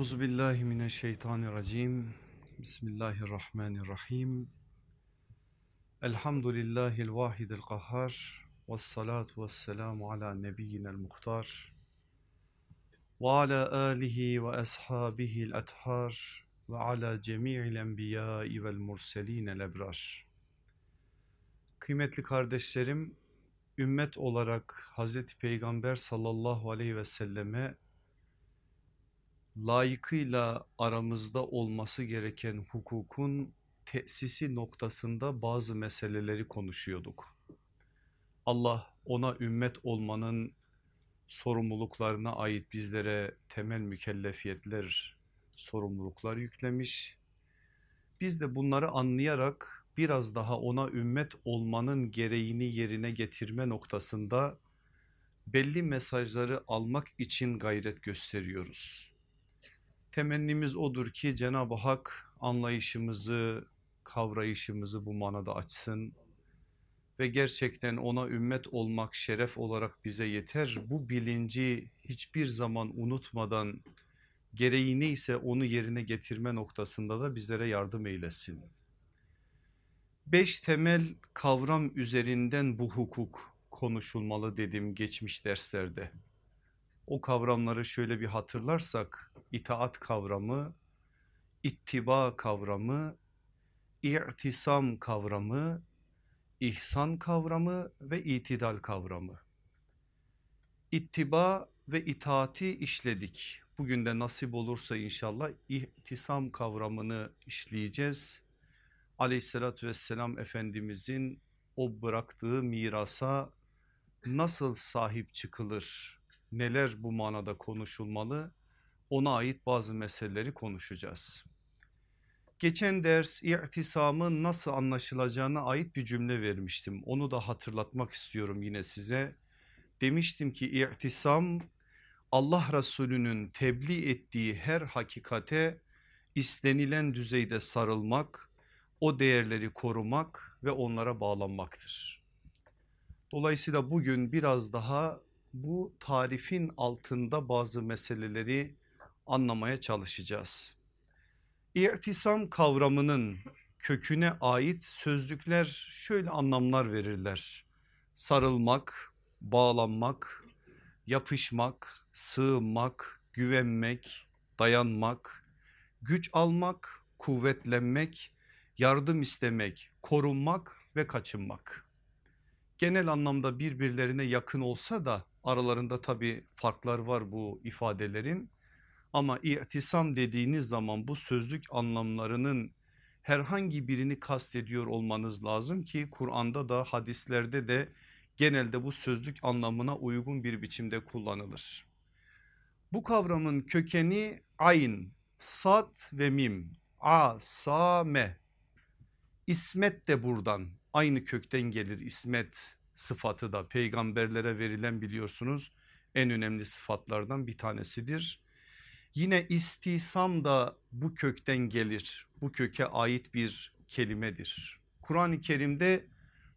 Euzu billahi mineşşeytanirracim. Bismillahirrahmanirrahim. Elhamdülillahil vahidil kahhar. Ve salatu ve selamu ala nebiyyinel muhtar. Ve ala alihi ve ashabihil ethar. Ve ala cemi'il enbiyai vel murselinel ebrar. Kıymetli kardeşlerim, ümmet olarak Hazreti Peygamber sallallahu aleyhi ve selleme layıkıyla aramızda olması gereken hukukun tesisi noktasında bazı meseleleri konuşuyorduk. Allah ona ümmet olmanın sorumluluklarına ait bizlere temel mükellefiyetler, sorumluluklar yüklemiş. Biz de bunları anlayarak biraz daha ona ümmet olmanın gereğini yerine getirme noktasında belli mesajları almak için gayret gösteriyoruz. Temennimiz odur ki Cenab-ı Hak anlayışımızı, kavrayışımızı bu manada açsın ve gerçekten ona ümmet olmak şeref olarak bize yeter. Bu bilinci hiçbir zaman unutmadan gereği neyse onu yerine getirme noktasında da bizlere yardım eylesin. Beş temel kavram üzerinden bu hukuk konuşulmalı dedim geçmiş derslerde. O kavramları şöyle bir hatırlarsak itaat kavramı, ittiba kavramı, i'tisam kavramı, ihsan kavramı ve itidal kavramı. İttiba ve itaati işledik. Bugün de nasip olursa inşallah ihtisam kavramını işleyeceğiz. Aleyhissalatü vesselam Efendimizin o bıraktığı mirasa nasıl sahip çıkılır, neler bu manada konuşulmalı ona ait bazı meseleleri konuşacağız. Geçen ders i'tisamın nasıl anlaşılacağına ait bir cümle vermiştim. Onu da hatırlatmak istiyorum yine size. Demiştim ki i'tisam Allah Resulü'nün tebliğ ettiği her hakikate istenilen düzeyde sarılmak, o değerleri korumak ve onlara bağlanmaktır. Dolayısıyla bugün biraz daha bu tarifin altında bazı meseleleri anlamaya çalışacağız. İ'tisam kavramının köküne ait sözlükler şöyle anlamlar verirler. Sarılmak, bağlanmak, yapışmak, sığınmak, güvenmek, dayanmak, güç almak, kuvvetlenmek, yardım istemek, korunmak ve kaçınmak. Genel anlamda birbirlerine yakın olsa da aralarında tabi farklar var bu ifadelerin. Ama i'tisam dediğiniz zaman bu sözlük anlamlarının herhangi birini kastediyor olmanız lazım ki Kur'an'da da hadislerde de genelde bu sözlük anlamına uygun bir biçimde kullanılır. Bu kavramın kökeni ayn, sat ve mim, a, sa, me. İsmet de buradan aynı kökten gelir ismet sıfatı da peygamberlere verilen biliyorsunuz en önemli sıfatlardan bir tanesidir. Yine istisam da bu kökten gelir. Bu köke ait bir kelimedir. Kur'an-ı Kerim'de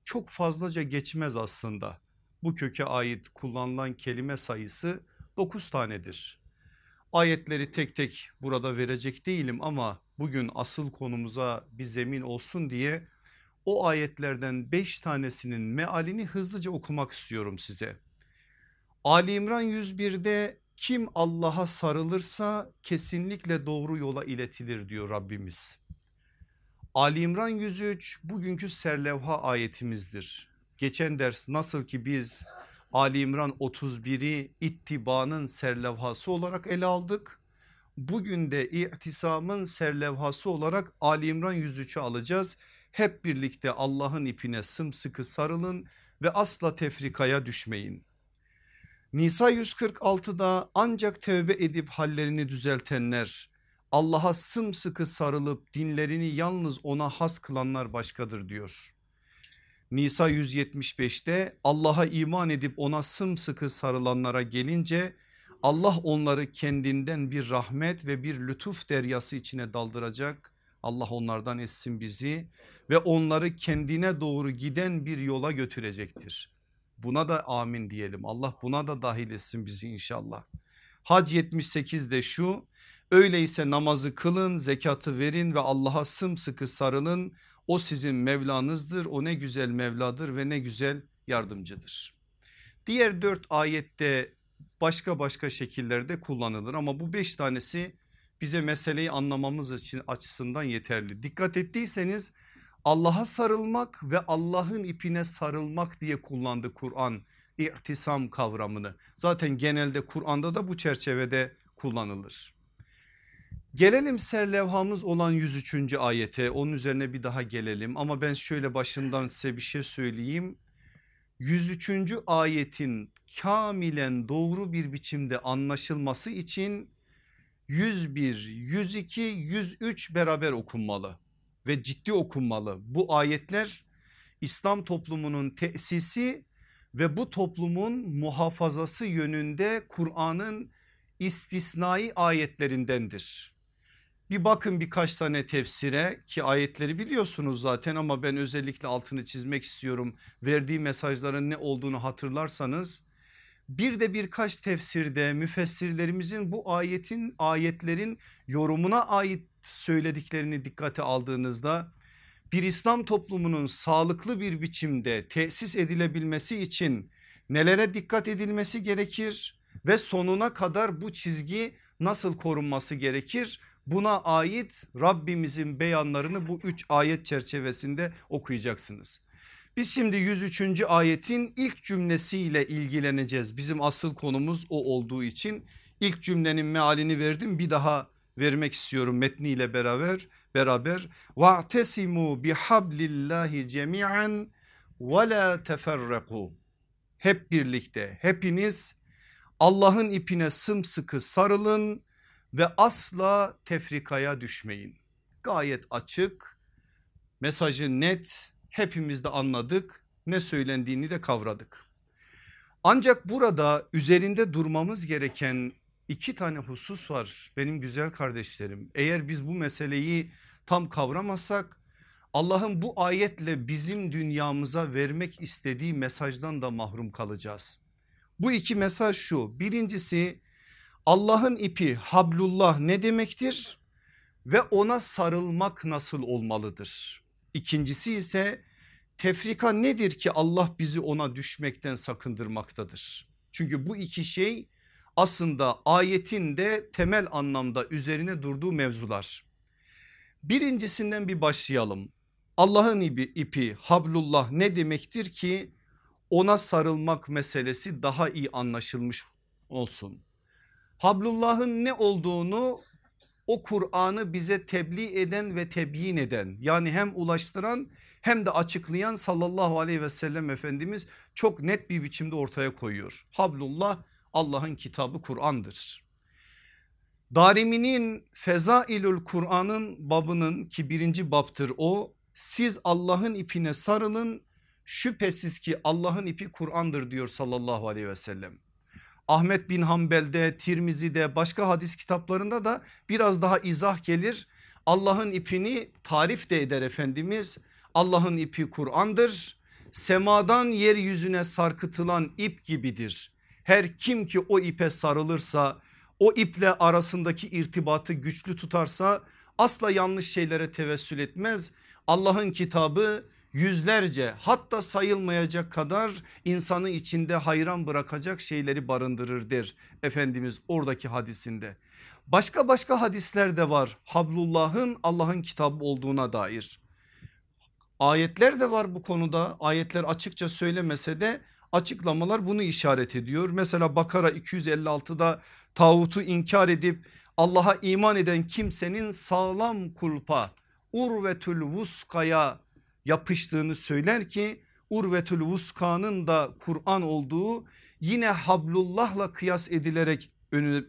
çok fazlaca geçmez aslında. Bu köke ait kullanılan kelime sayısı 9 tanedir. Ayetleri tek tek burada verecek değilim ama bugün asıl konumuza bir zemin olsun diye o ayetlerden 5 tanesinin mealini hızlıca okumak istiyorum size. Ali İmran 101'de kim Allah'a sarılırsa kesinlikle doğru yola iletilir diyor Rabbimiz. Ali İmran 103 bugünkü serlevha ayetimizdir. Geçen ders nasıl ki biz Ali İmran 31'i ittibanın serlevhası olarak ele aldık. Bugün de i'tisamın serlevhası olarak Ali İmran 103'ü alacağız. Hep birlikte Allah'ın ipine sımsıkı sarılın ve asla tefrikaya düşmeyin. Nisa 146'da ancak tevbe edip hallerini düzeltenler Allah'a sımsıkı sarılıp dinlerini yalnız ona has kılanlar başkadır diyor. Nisa 175'te Allah'a iman edip ona sımsıkı sarılanlara gelince Allah onları kendinden bir rahmet ve bir lütuf deryası içine daldıracak. Allah onlardan etsin bizi ve onları kendine doğru giden bir yola götürecektir. Buna da amin diyelim. Allah buna da dahil etsin bizi inşallah. Hac 78'de şu Öyleyse namazı kılın, zekatı verin ve Allah'a sımsıkı sarılın. O sizin Mevlanızdır. O ne güzel Mevladır ve ne güzel yardımcıdır. Diğer dört ayette başka başka şekillerde kullanılır ama bu beş tanesi bize meseleyi anlamamız için açısından yeterli. Dikkat ettiyseniz Allah'a sarılmak ve Allah'ın ipine sarılmak diye kullandı Kur'an İhtisam kavramını. Zaten genelde Kur'an'da da bu çerçevede kullanılır. Gelelim serlevhamız olan 103. ayete onun üzerine bir daha gelelim ama ben şöyle başından size bir şey söyleyeyim. 103. ayetin kamilen doğru bir biçimde anlaşılması için 101, 102, 103 beraber okunmalı ve ciddi okunmalı. Bu ayetler İslam toplumunun tesisi ve bu toplumun muhafazası yönünde Kur'an'ın istisnai ayetlerindendir. Bir bakın birkaç tane tefsire ki ayetleri biliyorsunuz zaten ama ben özellikle altını çizmek istiyorum. Verdiği mesajların ne olduğunu hatırlarsanız bir de birkaç tefsirde müfessirlerimizin bu ayetin ayetlerin yorumuna ait söylediklerini dikkate aldığınızda bir İslam toplumunun sağlıklı bir biçimde tesis edilebilmesi için nelere dikkat edilmesi gerekir ve sonuna kadar bu çizgi nasıl korunması gerekir? Buna ait Rabbimizin beyanlarını bu üç ayet çerçevesinde okuyacaksınız. Biz şimdi 103. ayetin ilk cümlesiyle ilgileneceğiz. Bizim asıl konumuz o olduğu için ilk cümlenin mealini verdim bir daha vermek istiyorum metniyle beraber beraber va'tesimu bihablillahi cemian ve la teferraku hep birlikte hepiniz Allah'ın ipine sımsıkı sarılın ve asla tefrikaya düşmeyin. Gayet açık mesajı net hepimiz de anladık ne söylendiğini de kavradık. Ancak burada üzerinde durmamız gereken iki tane husus var benim güzel kardeşlerim. Eğer biz bu meseleyi tam kavramazsak Allah'ın bu ayetle bizim dünyamıza vermek istediği mesajdan da mahrum kalacağız. Bu iki mesaj şu birincisi Allah'ın ipi hablullah ne demektir ve ona sarılmak nasıl olmalıdır? İkincisi ise tefrika nedir ki Allah bizi ona düşmekten sakındırmaktadır? Çünkü bu iki şey aslında ayetin de temel anlamda üzerine durduğu mevzular. Birincisinden bir başlayalım. Allah'ın ipi, hablullah ne demektir ki ona sarılmak meselesi daha iyi anlaşılmış olsun. Hablullah'ın ne olduğunu o Kur'an'ı bize tebliğ eden ve tebyin eden yani hem ulaştıran hem de açıklayan sallallahu aleyhi ve sellem Efendimiz çok net bir biçimde ortaya koyuyor. Hablullah Allah'ın kitabı Kur'an'dır. Darimi'nin Fezailül Kur'an'ın babının ki birinci baptır o siz Allah'ın ipine sarılın şüphesiz ki Allah'ın ipi Kur'an'dır diyor sallallahu aleyhi ve sellem. Ahmet bin Hanbel'de Tirmizi'de başka hadis kitaplarında da biraz daha izah gelir. Allah'ın ipini tarif de eder Efendimiz. Allah'ın ipi Kur'an'dır. Semadan yeryüzüne sarkıtılan ip gibidir. Her kim ki o ipe sarılırsa o iple arasındaki irtibatı güçlü tutarsa asla yanlış şeylere tevessül etmez. Allah'ın kitabı yüzlerce hatta sayılmayacak kadar insanı içinde hayran bırakacak şeyleri barındırır der Efendimiz oradaki hadisinde. Başka başka hadisler de var Hablullah'ın Allah'ın kitabı olduğuna dair. Ayetler de var bu konuda ayetler açıkça söylemese de açıklamalar bunu işaret ediyor. Mesela Bakara 256'da tağutu inkar edip Allah'a iman eden kimsenin sağlam kulpa urvetül vuskaya yapıştığını söyler ki urvetül vuska'nın da Kur'an olduğu yine hablullahla kıyas edilerek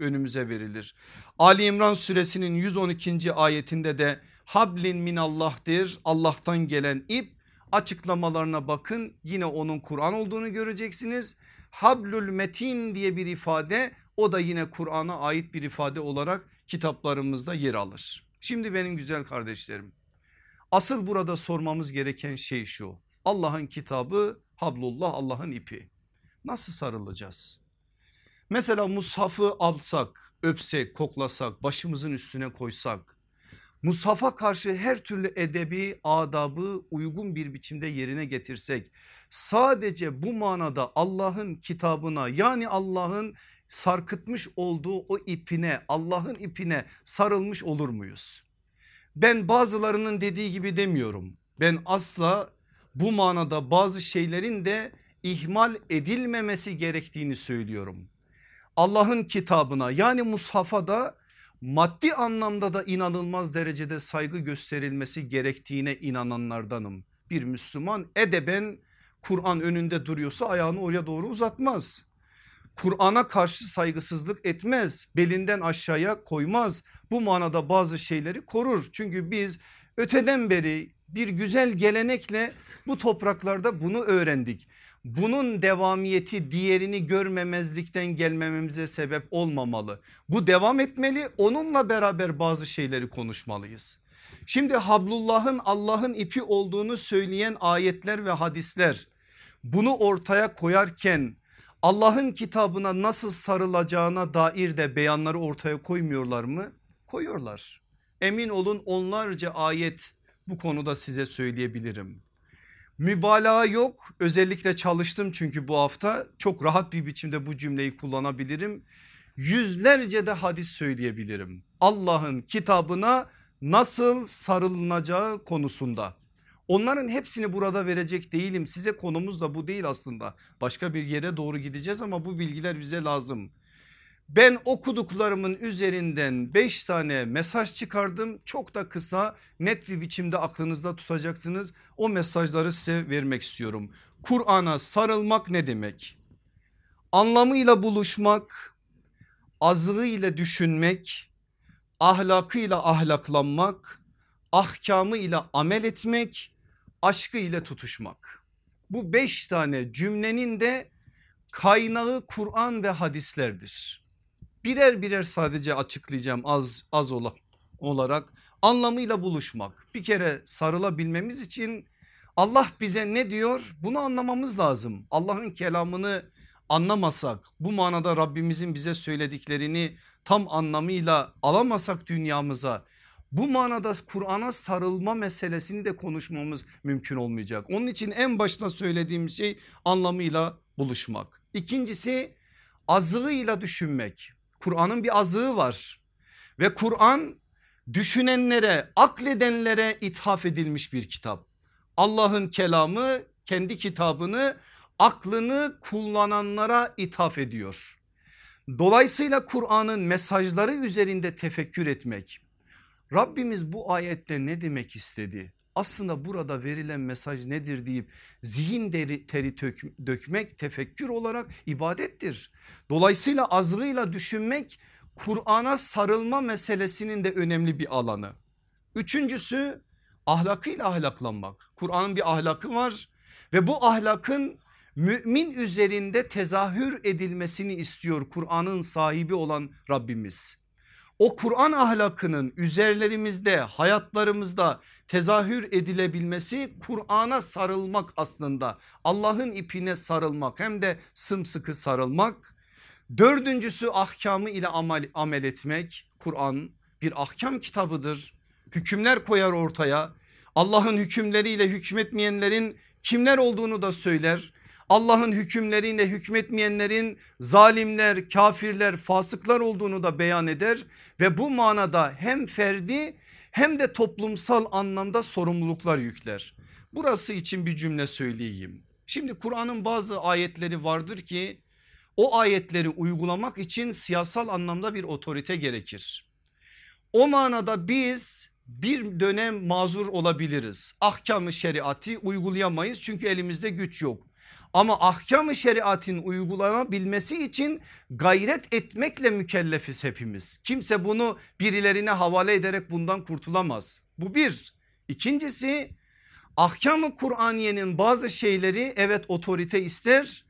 önümüze verilir. Ali İmran suresinin 112. ayetinde de hablin minallah'tir Allah'tan gelen ip açıklamalarına bakın yine onun Kur'an olduğunu göreceksiniz. Hablül metin diye bir ifade o da yine Kur'an'a ait bir ifade olarak kitaplarımızda yer alır. Şimdi benim güzel kardeşlerim asıl burada sormamız gereken şey şu Allah'ın kitabı hablullah Allah'ın ipi nasıl sarılacağız? Mesela mushafı alsak, öpsek, koklasak, başımızın üstüne koysak, mushafa karşı her türlü edebi, adabı uygun bir biçimde yerine getirsek, sadece bu manada Allah'ın kitabına yani Allah'ın sarkıtmış olduğu o ipine, Allah'ın ipine sarılmış olur muyuz? Ben bazılarının dediği gibi demiyorum. Ben asla bu manada bazı şeylerin de ihmal edilmemesi gerektiğini söylüyorum. Allah'ın kitabına yani mushafa da maddi anlamda da inanılmaz derecede saygı gösterilmesi gerektiğine inananlardanım. Bir Müslüman edeben Kur'an önünde duruyorsa ayağını oraya doğru uzatmaz. Kur'an'a karşı saygısızlık etmez. Belinden aşağıya koymaz. Bu manada bazı şeyleri korur. Çünkü biz öteden beri bir güzel gelenekle bu topraklarda bunu öğrendik. Bunun devamiyeti diğerini görmemezlikten gelmememize sebep olmamalı. Bu devam etmeli onunla beraber bazı şeyleri konuşmalıyız. Şimdi Hablullah'ın Allah'ın ipi olduğunu söyleyen ayetler ve hadisler bunu ortaya koyarken Allah'ın kitabına nasıl sarılacağına dair de beyanları ortaya koymuyorlar mı? Koyuyorlar. Emin olun onlarca ayet bu konuda size söyleyebilirim. Mübalağa yok özellikle çalıştım çünkü bu hafta çok rahat bir biçimde bu cümleyi kullanabilirim. Yüzlerce de hadis söyleyebilirim. Allah'ın kitabına nasıl sarılınacağı konusunda. Onların hepsini burada verecek değilim. Size konumuz da bu değil aslında. Başka bir yere doğru gideceğiz ama bu bilgiler bize lazım. Ben okuduklarımın üzerinden 5 tane mesaj çıkardım. Çok da kısa net bir biçimde aklınızda tutacaksınız. O mesajları size vermek istiyorum. Kur'an'a sarılmak ne demek? Anlamıyla buluşmak, azlığıyla düşünmek, ahlakıyla ahlaklanmak, ahkamı ile amel etmek, aşkı ile tutuşmak. Bu beş tane cümlenin de kaynağı Kur'an ve hadislerdir. Birer birer sadece açıklayacağım az az olarak anlamıyla buluşmak. Bir kere sarılabilmemiz için Allah bize ne diyor bunu anlamamız lazım. Allah'ın kelamını anlamasak bu manada Rabbimizin bize söylediklerini tam anlamıyla alamasak dünyamıza bu manada Kur'an'a sarılma meselesini de konuşmamız mümkün olmayacak. Onun için en başta söylediğim şey anlamıyla buluşmak. İkincisi azığıyla düşünmek. Kur'an'ın bir azığı var ve Kur'an düşünenlere akledenlere ithaf edilmiş bir kitap. Allah'ın kelamı kendi kitabını aklını kullananlara ithaf ediyor. Dolayısıyla Kur'an'ın mesajları üzerinde tefekkür etmek Rabbimiz bu ayette ne demek istedi? Aslında burada verilen mesaj nedir deyip zihin deri, teri dökmek tefekkür olarak ibadettir. Dolayısıyla azgıyla düşünmek Kur'an'a sarılma meselesinin de önemli bir alanı. Üçüncüsü ahlakıyla ahlaklanmak. Kur'an'ın bir ahlakı var ve bu ahlakın mümin üzerinde tezahür edilmesini istiyor Kur'an'ın sahibi olan Rabbimiz o Kur'an ahlakının üzerlerimizde hayatlarımızda tezahür edilebilmesi Kur'an'a sarılmak aslında. Allah'ın ipine sarılmak hem de sımsıkı sarılmak. Dördüncüsü ahkamı ile amel, amel etmek. Kur'an bir ahkam kitabıdır. Hükümler koyar ortaya. Allah'ın hükümleriyle hükmetmeyenlerin kimler olduğunu da söyler Allah'ın hükümleriyle hükmetmeyenlerin zalimler, kafirler, fasıklar olduğunu da beyan eder ve bu manada hem ferdi hem de toplumsal anlamda sorumluluklar yükler. Burası için bir cümle söyleyeyim. Şimdi Kur'an'ın bazı ayetleri vardır ki o ayetleri uygulamak için siyasal anlamda bir otorite gerekir. O manada biz bir dönem mazur olabiliriz. Ahkamı şeriatı uygulayamayız çünkü elimizde güç yok. Ama ahkam-ı şeriatin uygulanabilmesi için gayret etmekle mükellefiz hepimiz. Kimse bunu birilerine havale ederek bundan kurtulamaz. Bu bir. İkincisi ahkam-ı Kur'aniyenin bazı şeyleri evet otorite ister.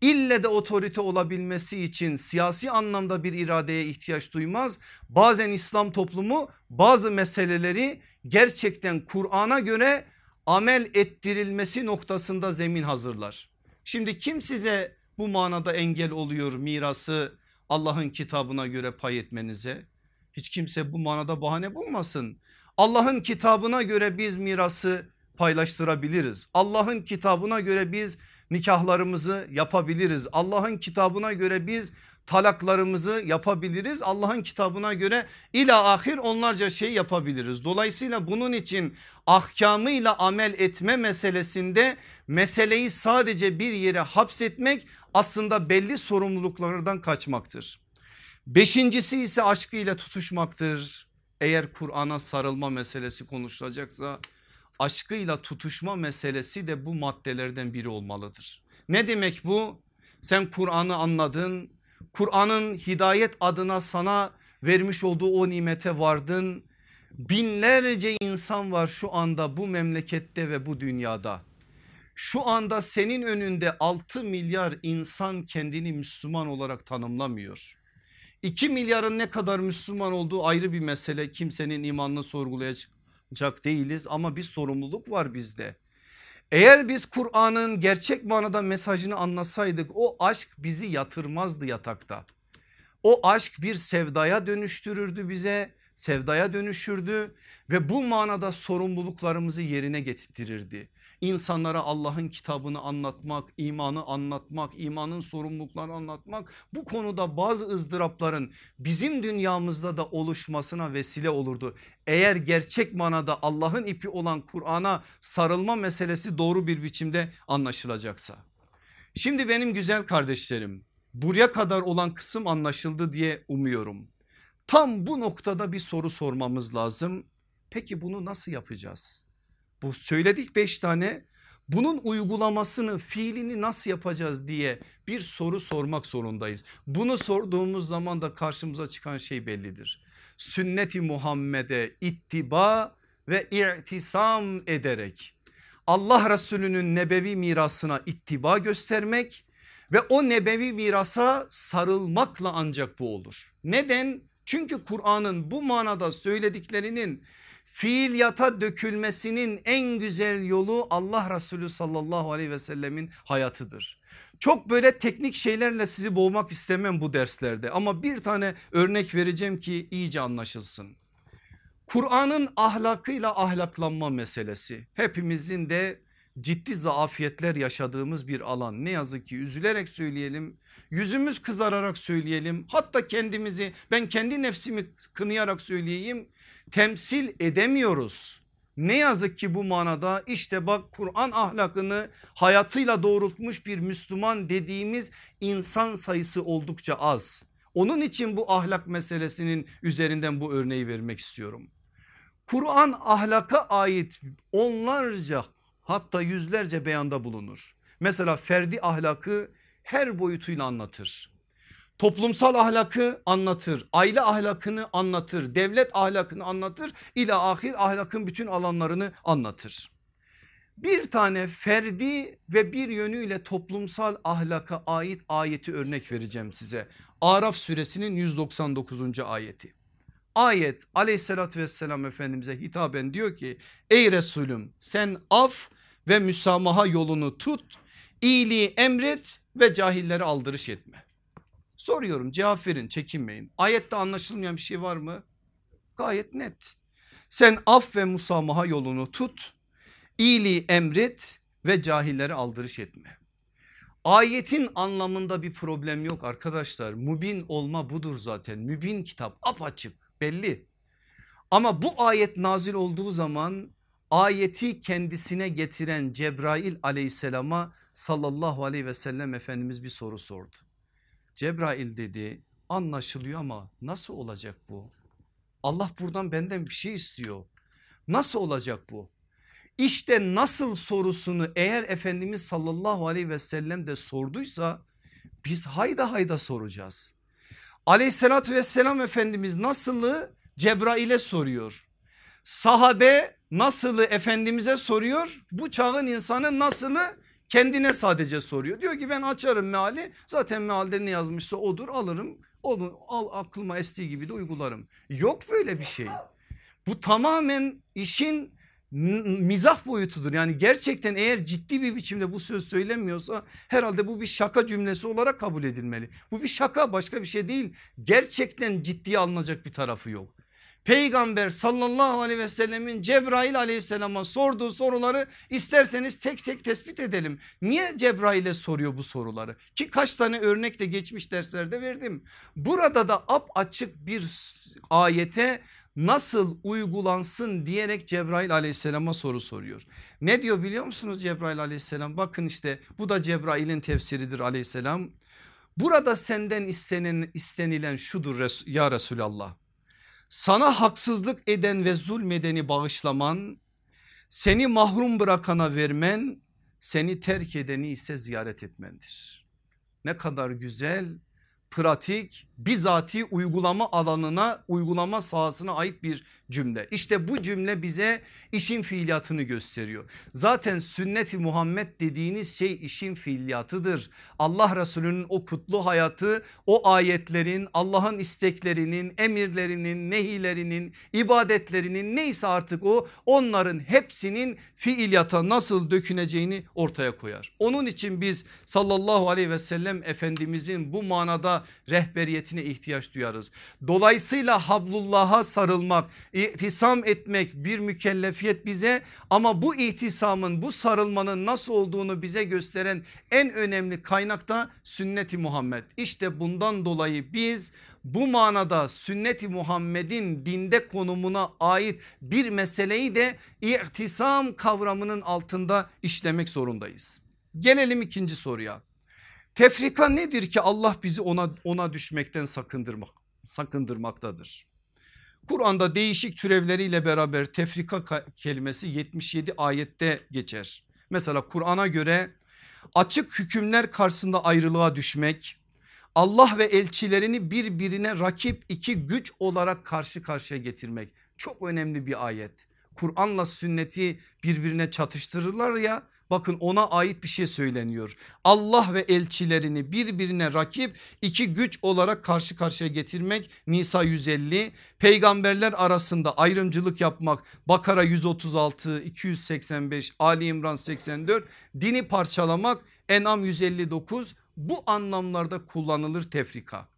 İlle de otorite olabilmesi için siyasi anlamda bir iradeye ihtiyaç duymaz. Bazen İslam toplumu bazı meseleleri gerçekten Kur'an'a göre amel ettirilmesi noktasında zemin hazırlar. Şimdi kim size bu manada engel oluyor mirası Allah'ın kitabına göre pay etmenize. Hiç kimse bu manada bahane bulmasın. Allah'ın kitabına göre biz mirası paylaştırabiliriz. Allah'ın kitabına göre biz nikahlarımızı yapabiliriz. Allah'ın kitabına göre biz talaklarımızı yapabiliriz. Allah'ın kitabına göre ila ahir onlarca şey yapabiliriz. Dolayısıyla bunun için ahkamıyla amel etme meselesinde meseleyi sadece bir yere hapsetmek aslında belli sorumluluklardan kaçmaktır. Beşincisi ise aşkıyla tutuşmaktır. Eğer Kur'an'a sarılma meselesi konuşulacaksa aşkıyla tutuşma meselesi de bu maddelerden biri olmalıdır. Ne demek bu? Sen Kur'an'ı anladın. Kur'an'ın hidayet adına sana vermiş olduğu o nimete vardın. Binlerce insan var şu anda bu memlekette ve bu dünyada. Şu anda senin önünde 6 milyar insan kendini Müslüman olarak tanımlamıyor. 2 milyarın ne kadar Müslüman olduğu ayrı bir mesele. Kimsenin imanını sorgulayacak değiliz ama bir sorumluluk var bizde. Eğer biz Kur'an'ın gerçek manada mesajını anlasaydık o aşk bizi yatırmazdı yatakta. O aşk bir sevdaya dönüştürürdü bize sevdaya dönüşürdü ve bu manada sorumluluklarımızı yerine getirtirirdi insanlara Allah'ın kitabını anlatmak, imanı anlatmak, imanın sorumluluklarını anlatmak bu konuda bazı ızdırapların bizim dünyamızda da oluşmasına vesile olurdu. Eğer gerçek manada Allah'ın ipi olan Kur'an'a sarılma meselesi doğru bir biçimde anlaşılacaksa. Şimdi benim güzel kardeşlerim buraya kadar olan kısım anlaşıldı diye umuyorum. Tam bu noktada bir soru sormamız lazım. Peki bunu nasıl yapacağız? Bu söyledik beş tane bunun uygulamasını fiilini nasıl yapacağız diye bir soru sormak zorundayız. Bunu sorduğumuz zaman da karşımıza çıkan şey bellidir. Sünneti Muhammed'e ittiba ve i'tisam ederek Allah Resulü'nün nebevi mirasına ittiba göstermek ve o nebevi mirasa sarılmakla ancak bu olur. Neden? Çünkü Kur'an'ın bu manada söylediklerinin fiiliyata dökülmesinin en güzel yolu Allah Resulü sallallahu aleyhi ve sellemin hayatıdır. Çok böyle teknik şeylerle sizi boğmak istemem bu derslerde ama bir tane örnek vereceğim ki iyice anlaşılsın. Kur'an'ın ahlakıyla ahlaklanma meselesi hepimizin de ciddi zaafiyetler yaşadığımız bir alan. Ne yazık ki üzülerek söyleyelim, yüzümüz kızararak söyleyelim. Hatta kendimizi ben kendi nefsimi kınayarak söyleyeyim temsil edemiyoruz. Ne yazık ki bu manada işte bak Kur'an ahlakını hayatıyla doğrultmuş bir Müslüman dediğimiz insan sayısı oldukça az. Onun için bu ahlak meselesinin üzerinden bu örneği vermek istiyorum. Kur'an ahlaka ait onlarca hatta yüzlerce beyanda bulunur. Mesela ferdi ahlakı her boyutuyla anlatır. Toplumsal ahlakı anlatır, aile ahlakını anlatır, devlet ahlakını anlatır, ila ahir ahlakın bütün alanlarını anlatır. Bir tane ferdi ve bir yönüyle toplumsal ahlaka ait ayeti örnek vereceğim size. Araf suresinin 199. ayeti. Ayet aleyhissalatü vesselam efendimize hitaben diyor ki ey Resulüm sen af ve müsamaha yolunu tut iyiliği emret ve cahilleri aldırış etme. Soruyorum cevap verin çekinmeyin. Ayette anlaşılmayan bir şey var mı? Gayet net. Sen af ve musamaha yolunu tut, iyiliği emret ve cahilleri aldırış etme. Ayetin anlamında bir problem yok arkadaşlar. Mübin olma budur zaten. Mübin kitap apaçık belli. Ama bu ayet nazil olduğu zaman ayeti kendisine getiren Cebrail aleyhisselama sallallahu aleyhi ve sellem Efendimiz bir soru sordu. Cebrail dedi anlaşılıyor ama nasıl olacak bu? Allah buradan benden bir şey istiyor. Nasıl olacak bu? İşte nasıl sorusunu eğer Efendimiz sallallahu aleyhi ve sellem de sorduysa biz hayda hayda soracağız. Aleyhissalatü vesselam Efendimiz nasılı Cebrail'e soruyor. Sahabe nasılı Efendimiz'e soruyor. Bu çağın insanı nasılı Kendine sadece soruyor. Diyor ki ben açarım meali zaten mealde ne yazmışsa odur alırım. Onu al aklıma estiği gibi de uygularım. Yok böyle bir şey. Bu tamamen işin mizah boyutudur. Yani gerçekten eğer ciddi bir biçimde bu söz söylemiyorsa herhalde bu bir şaka cümlesi olarak kabul edilmeli. Bu bir şaka başka bir şey değil. Gerçekten ciddiye alınacak bir tarafı yok. Peygamber sallallahu aleyhi ve sellemin Cebrail aleyhisselama sorduğu soruları isterseniz tek tek tespit edelim. Niye Cebrail'e soruyor bu soruları? Ki kaç tane örnek de geçmiş derslerde verdim. Burada da ap açık bir ayete nasıl uygulansın diyerek Cebrail aleyhisselama soru soruyor. Ne diyor biliyor musunuz Cebrail aleyhisselam? Bakın işte bu da Cebrail'in tefsiridir aleyhisselam. Burada senden istenen, istenilen şudur ya Resulallah. Sana haksızlık eden ve zulmedeni bağışlaman, seni mahrum bırakana vermen, seni terk edeni ise ziyaret etmendir. Ne kadar güzel pratik bizati uygulama alanına uygulama sahasına ait bir cümle. İşte bu cümle bize işin fiiliyatını gösteriyor. Zaten sünneti Muhammed dediğiniz şey işin fiiliyatıdır. Allah Resulü'nün o kutlu hayatı o ayetlerin Allah'ın isteklerinin emirlerinin nehilerinin ibadetlerinin neyse artık o onların hepsinin fiiliyata nasıl döküneceğini ortaya koyar. Onun için biz sallallahu aleyhi ve sellem efendimizin bu manada rehberiyetine ihtiyaç duyarız. Dolayısıyla hablullah'a sarılmak ihtisam etmek bir mükellefiyet bize ama bu ihtisamın bu sarılmanın nasıl olduğunu bize gösteren en önemli kaynak da sünneti Muhammed. İşte bundan dolayı biz bu manada sünneti Muhammed'in dinde konumuna ait bir meseleyi de ihtisam kavramının altında işlemek zorundayız. Gelelim ikinci soruya. Tefrika nedir ki Allah bizi ona ona düşmekten sakındırmak sakındırmaktadır. Kur'an'da değişik türevleriyle beraber tefrika kelimesi 77 ayette geçer. Mesela Kur'an'a göre açık hükümler karşısında ayrılığa düşmek, Allah ve elçilerini birbirine rakip iki güç olarak karşı karşıya getirmek çok önemli bir ayet. Kur'an'la sünneti birbirine çatıştırırlar ya bakın ona ait bir şey söyleniyor. Allah ve elçilerini birbirine rakip iki güç olarak karşı karşıya getirmek Nisa 150 peygamberler arasında ayrımcılık yapmak Bakara 136 285 Ali İmran 84 dini parçalamak Enam 159 bu anlamlarda kullanılır tefrika.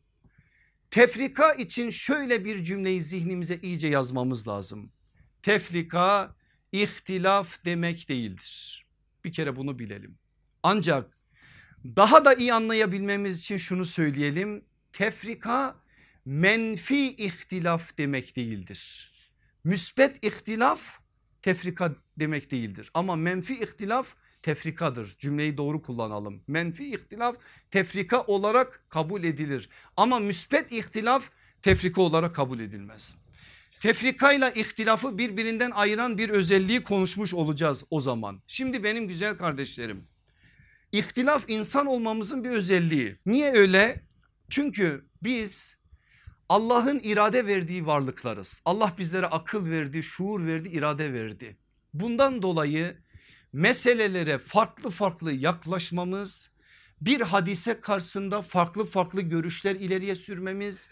Tefrika için şöyle bir cümleyi zihnimize iyice yazmamız lazım tefrika ihtilaf demek değildir. Bir kere bunu bilelim. Ancak daha da iyi anlayabilmemiz için şunu söyleyelim. Tefrika menfi ihtilaf demek değildir. Müsbet ihtilaf tefrika demek değildir. Ama menfi ihtilaf tefrikadır. Cümleyi doğru kullanalım. Menfi ihtilaf tefrika olarak kabul edilir. Ama müsbet ihtilaf tefrika olarak kabul edilmez. Tefrikayla ihtilafı birbirinden ayıran bir özelliği konuşmuş olacağız o zaman. Şimdi benim güzel kardeşlerim ihtilaf insan olmamızın bir özelliği. Niye öyle? Çünkü biz Allah'ın irade verdiği varlıklarız. Allah bizlere akıl verdi, şuur verdi, irade verdi. Bundan dolayı meselelere farklı farklı yaklaşmamız, bir hadise karşısında farklı farklı görüşler ileriye sürmemiz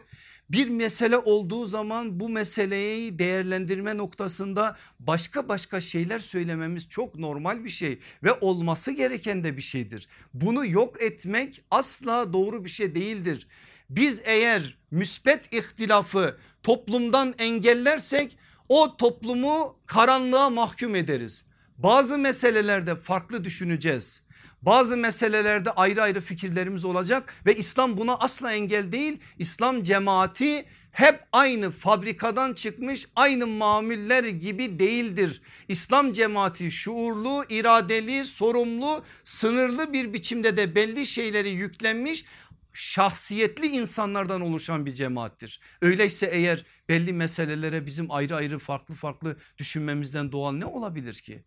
bir mesele olduğu zaman bu meseleyi değerlendirme noktasında başka başka şeyler söylememiz çok normal bir şey ve olması gereken de bir şeydir. Bunu yok etmek asla doğru bir şey değildir. Biz eğer müspet ihtilafı toplumdan engellersek o toplumu karanlığa mahkum ederiz. Bazı meselelerde farklı düşüneceğiz bazı meselelerde ayrı ayrı fikirlerimiz olacak ve İslam buna asla engel değil. İslam cemaati hep aynı fabrikadan çıkmış aynı mamuller gibi değildir. İslam cemaati şuurlu, iradeli, sorumlu, sınırlı bir biçimde de belli şeyleri yüklenmiş şahsiyetli insanlardan oluşan bir cemaattir. Öyleyse eğer belli meselelere bizim ayrı ayrı farklı farklı düşünmemizden doğan ne olabilir ki?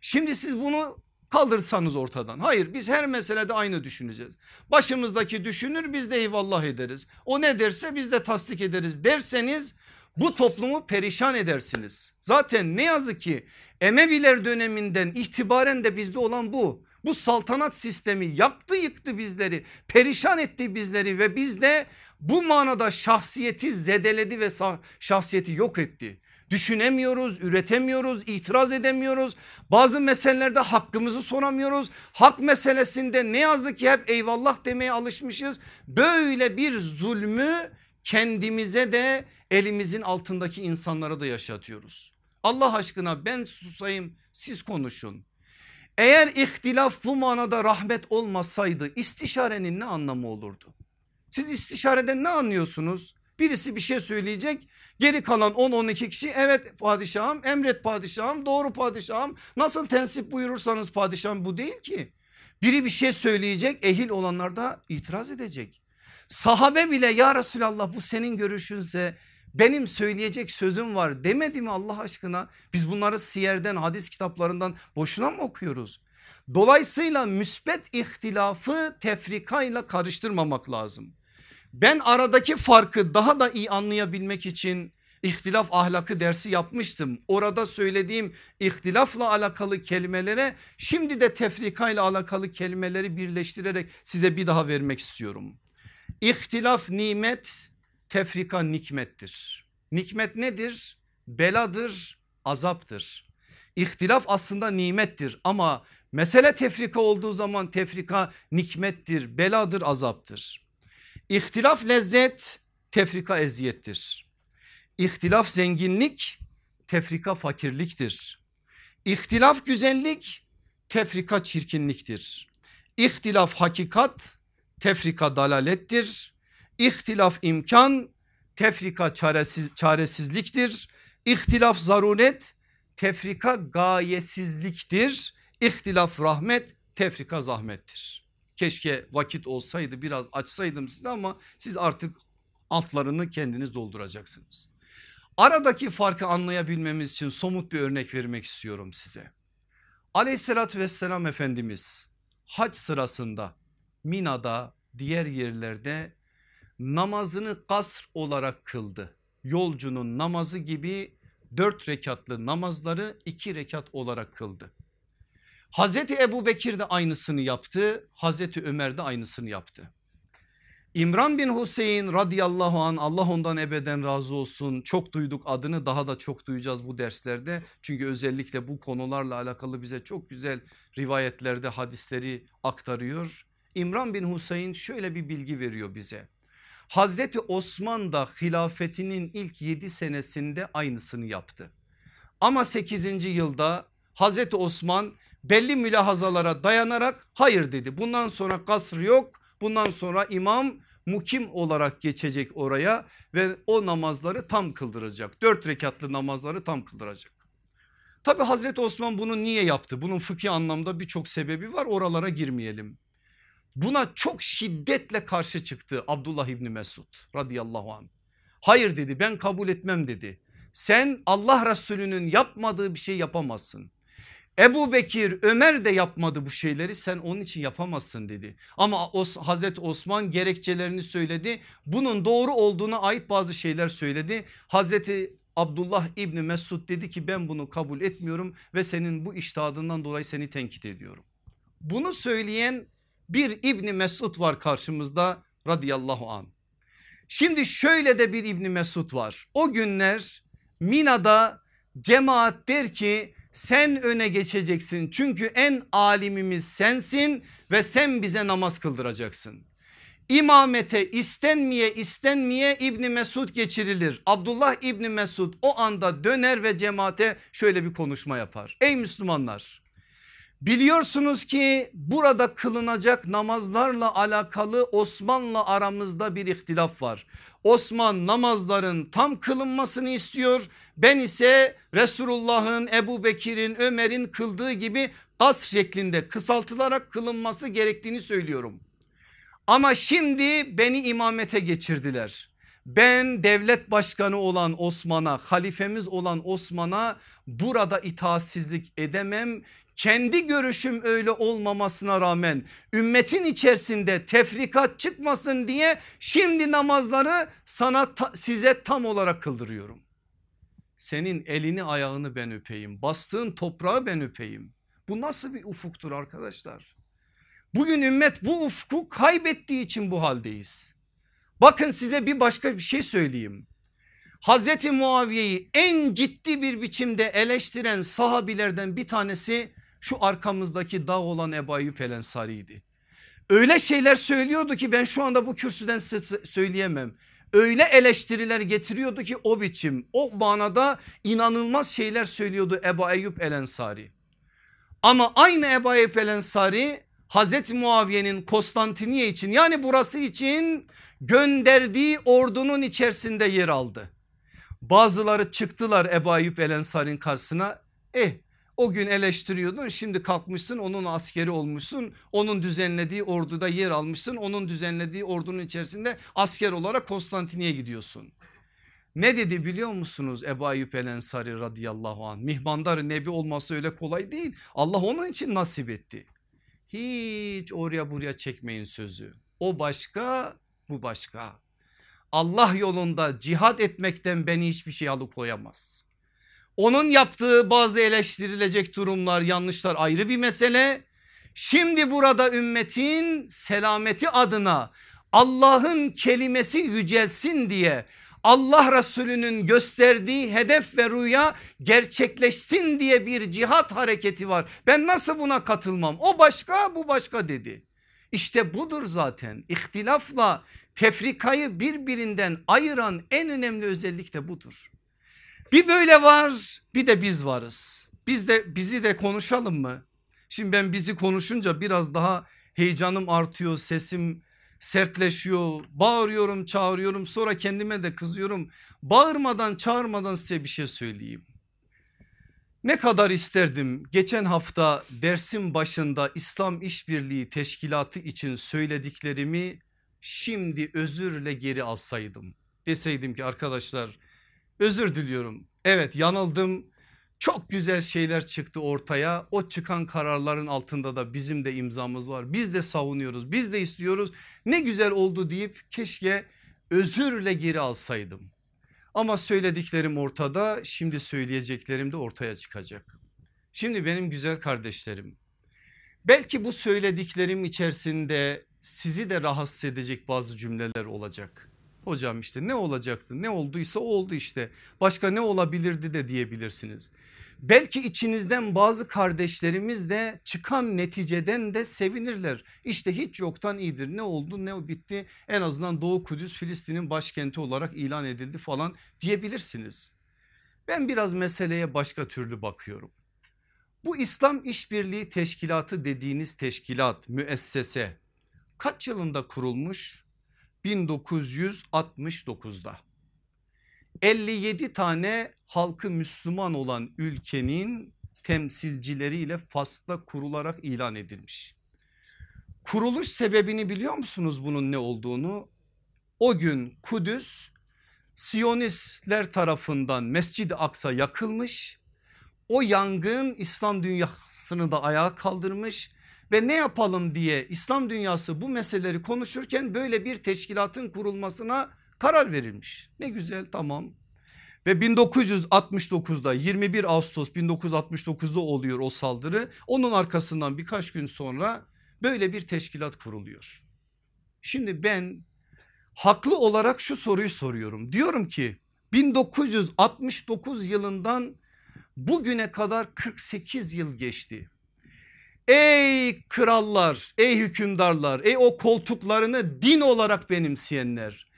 Şimdi siz bunu kaldırsanız ortadan. Hayır biz her meselede aynı düşüneceğiz. Başımızdaki düşünür biz de eyvallah ederiz. O ne derse biz de tasdik ederiz derseniz bu toplumu perişan edersiniz. Zaten ne yazık ki Emeviler döneminden itibaren de bizde olan bu. Bu saltanat sistemi yaktı yıktı bizleri perişan etti bizleri ve bizde bu manada şahsiyeti zedeledi ve şahsiyeti yok etti. Düşünemiyoruz, üretemiyoruz, itiraz edemiyoruz. Bazı meselelerde hakkımızı soramıyoruz. Hak meselesinde ne yazık ki hep eyvallah demeye alışmışız. Böyle bir zulmü kendimize de elimizin altındaki insanlara da yaşatıyoruz. Allah aşkına ben susayım siz konuşun. Eğer ihtilaf bu manada rahmet olmasaydı istişarenin ne anlamı olurdu? Siz istişareden ne anlıyorsunuz? Birisi bir şey söyleyecek geri kalan 10-12 kişi evet padişahım emret padişahım doğru padişahım nasıl tensip buyurursanız padişahım bu değil ki. Biri bir şey söyleyecek ehil olanlar da itiraz edecek. Sahabe bile ya Resulallah bu senin görüşünse benim söyleyecek sözüm var demedi mi Allah aşkına? Biz bunları siyerden hadis kitaplarından boşuna mı okuyoruz? Dolayısıyla müsbet ihtilafı tefrikayla karıştırmamak lazım. Ben aradaki farkı daha da iyi anlayabilmek için ihtilaf ahlakı dersi yapmıştım. Orada söylediğim ihtilafla alakalı kelimelere şimdi de tefrikayla alakalı kelimeleri birleştirerek size bir daha vermek istiyorum. İhtilaf nimet, tefrika nikmettir. Nikmet nedir? Beladır, azaptır. İhtilaf aslında nimettir ama mesele tefrika olduğu zaman tefrika nikmettir, beladır, azaptır. İhtilaf lezzet, tefrika eziyettir. İhtilaf zenginlik, tefrika fakirliktir. İhtilaf güzellik, tefrika çirkinliktir. İhtilaf hakikat, tefrika dalalettir. İhtilaf imkan, tefrika çaresiz, çaresizliktir. İhtilaf zaruret, tefrika gayesizliktir. İhtilaf rahmet, tefrika zahmettir. Keşke vakit olsaydı biraz açsaydım size ama siz artık altlarını kendiniz dolduracaksınız. Aradaki farkı anlayabilmemiz için somut bir örnek vermek istiyorum size. Aleyhissalatü vesselam Efendimiz hac sırasında Mina'da diğer yerlerde namazını kasr olarak kıldı. Yolcunun namazı gibi dört rekatlı namazları iki rekat olarak kıldı. Hazreti Ebu Bekir de aynısını yaptı. Hazreti Ömer de aynısını yaptı. İmran bin Hüseyin radıyallahu an Allah ondan ebeden razı olsun. Çok duyduk adını daha da çok duyacağız bu derslerde. Çünkü özellikle bu konularla alakalı bize çok güzel rivayetlerde hadisleri aktarıyor. İmran bin Hüseyin şöyle bir bilgi veriyor bize. Hazreti Osman da hilafetinin ilk 7 senesinde aynısını yaptı. Ama 8. yılda Hazreti Osman belli mülahazalara dayanarak hayır dedi. Bundan sonra kasr yok bundan sonra imam mukim olarak geçecek oraya ve o namazları tam kıldıracak. Dört rekatlı namazları tam kıldıracak. Tabi Hazreti Osman bunu niye yaptı? Bunun fıkhi anlamda birçok sebebi var oralara girmeyelim. Buna çok şiddetle karşı çıktı Abdullah İbni Mesud radıyallahu anh. Hayır dedi ben kabul etmem dedi. Sen Allah Resulü'nün yapmadığı bir şey yapamazsın. Ebu Bekir Ömer de yapmadı bu şeyleri sen onun için yapamazsın dedi. Ama Os, Hazreti Osman gerekçelerini söyledi. Bunun doğru olduğuna ait bazı şeyler söyledi. Hazreti Abdullah İbni Mesud dedi ki ben bunu kabul etmiyorum ve senin bu iştihadından dolayı seni tenkit ediyorum. Bunu söyleyen bir İbni Mesud var karşımızda radıyallahu an. Şimdi şöyle de bir İbni Mesud var. O günler Mina'da cemaat der ki sen öne geçeceksin çünkü en alimimiz sensin ve sen bize namaz kıldıracaksın. İmamete istenmeye istenmeye İbni Mesud geçirilir. Abdullah İbni Mesud o anda döner ve cemaate şöyle bir konuşma yapar. Ey Müslümanlar Biliyorsunuz ki burada kılınacak namazlarla alakalı Osman'la aramızda bir ihtilaf var. Osman namazların tam kılınmasını istiyor. Ben ise Resulullah'ın, Ebu Bekir'in, Ömer'in kıldığı gibi kas şeklinde kısaltılarak kılınması gerektiğini söylüyorum. Ama şimdi beni imamete geçirdiler. Ben devlet başkanı olan Osman'a halifemiz olan Osman'a burada itaatsizlik edemem kendi görüşüm öyle olmamasına rağmen ümmetin içerisinde tefrikat çıkmasın diye şimdi namazları sana size tam olarak kıldırıyorum. Senin elini ayağını ben öpeyim bastığın toprağı ben öpeyim. Bu nasıl bir ufuktur arkadaşlar? Bugün ümmet bu ufku kaybettiği için bu haldeyiz. Bakın size bir başka bir şey söyleyeyim. Hazreti Muaviye'yi en ciddi bir biçimde eleştiren sahabilerden bir tanesi şu arkamızdaki dağ olan Ebu Ayyub el Ensari'ydi. Öyle şeyler söylüyordu ki ben şu anda bu kürsüden size söyleyemem. Öyle eleştiriler getiriyordu ki o biçim o manada inanılmaz şeyler söylüyordu Ebu Eyyub el Ensari. Ama aynı Ebu Eyyub el Ensari Hazreti Muaviye'nin Konstantiniye için yani burası için gönderdiği ordunun içerisinde yer aldı. Bazıları çıktılar Ebu Ayyub el Ensari'nin karşısına. Eh o gün eleştiriyordun şimdi kalkmışsın onun askeri olmuşsun. Onun düzenlediği orduda yer almışsın. Onun düzenlediği ordunun içerisinde asker olarak Konstantiniye gidiyorsun. Ne dedi biliyor musunuz Ebu Ayyub el Ensari radıyallahu anh mihmandar nebi olması öyle kolay değil. Allah onun için nasip etti. Hiç oraya buraya çekmeyin sözü. O başka bu başka. Allah yolunda cihad etmekten beni hiçbir şey alıkoyamaz. Onun yaptığı bazı eleştirilecek durumlar yanlışlar ayrı bir mesele. Şimdi burada ümmetin selameti adına Allah'ın kelimesi yücelsin diye Allah Resulü'nün gösterdiği hedef ve rüya gerçekleşsin diye bir cihat hareketi var. Ben nasıl buna katılmam? O başka bu başka dedi. İşte budur zaten ihtilafla tefrikayı birbirinden ayıran en önemli özellik de budur. Bir böyle var bir de biz varız. Biz de bizi de konuşalım mı? Şimdi ben bizi konuşunca biraz daha heyecanım artıyor sesim sertleşiyor bağırıyorum çağırıyorum sonra kendime de kızıyorum bağırmadan çağırmadan size bir şey söyleyeyim. Ne kadar isterdim geçen hafta dersin başında İslam İşbirliği Teşkilatı için söylediklerimi şimdi özürle geri alsaydım. Deseydim ki arkadaşlar özür diliyorum. Evet yanıldım. Çok güzel şeyler çıktı ortaya. O çıkan kararların altında da bizim de imzamız var. Biz de savunuyoruz. Biz de istiyoruz. Ne güzel oldu deyip keşke özürle geri alsaydım. Ama söylediklerim ortada. Şimdi söyleyeceklerim de ortaya çıkacak. Şimdi benim güzel kardeşlerim. Belki bu söylediklerim içerisinde sizi de rahatsız edecek bazı cümleler olacak. Hocam işte ne olacaktı ne olduysa oldu işte başka ne olabilirdi de diyebilirsiniz. Belki içinizden bazı kardeşlerimiz de çıkan neticeden de sevinirler. İşte hiç yoktan iyidir ne oldu ne bitti en azından Doğu Kudüs Filistin'in başkenti olarak ilan edildi falan diyebilirsiniz. Ben biraz meseleye başka türlü bakıyorum. Bu İslam İşbirliği Teşkilatı dediğiniz teşkilat müessese kaç yılında kurulmuş? 1969'da 57 tane halkı Müslüman olan ülkenin temsilcileriyle Fas'ta kurularak ilan edilmiş. Kuruluş sebebini biliyor musunuz bunun ne olduğunu? O gün Kudüs Siyonistler tarafından Mescid-i Aksa yakılmış. O yangın İslam dünyasını da ayağa kaldırmış ve ne yapalım diye İslam dünyası bu meseleleri konuşurken böyle bir teşkilatın kurulmasına karar verilmiş. Ne güzel tamam. Ve 1969'da 21 Ağustos 1969'da oluyor o saldırı. Onun arkasından birkaç gün sonra böyle bir teşkilat kuruluyor. Şimdi ben haklı olarak şu soruyu soruyorum. Diyorum ki 1969 yılından bugüne kadar 48 yıl geçti. Ey krallar, ey hükümdarlar, ey o koltuklarını din olarak benimseyenler.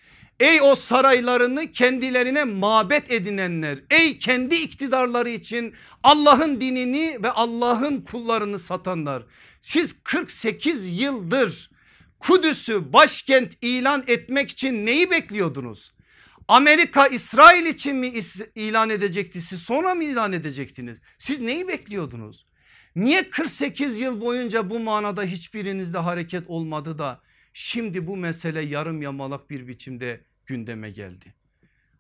Ey o saraylarını kendilerine mabet edinenler. Ey kendi iktidarları için Allah'ın dinini ve Allah'ın kullarını satanlar. Siz 48 yıldır Kudüs'ü başkent ilan etmek için neyi bekliyordunuz? Amerika İsrail için mi ilan edecekti siz sonra mı ilan edecektiniz? Siz neyi bekliyordunuz? Niye 48 yıl boyunca bu manada hiçbirinizde hareket olmadı da şimdi bu mesele yarım yamalak bir biçimde gündeme geldi.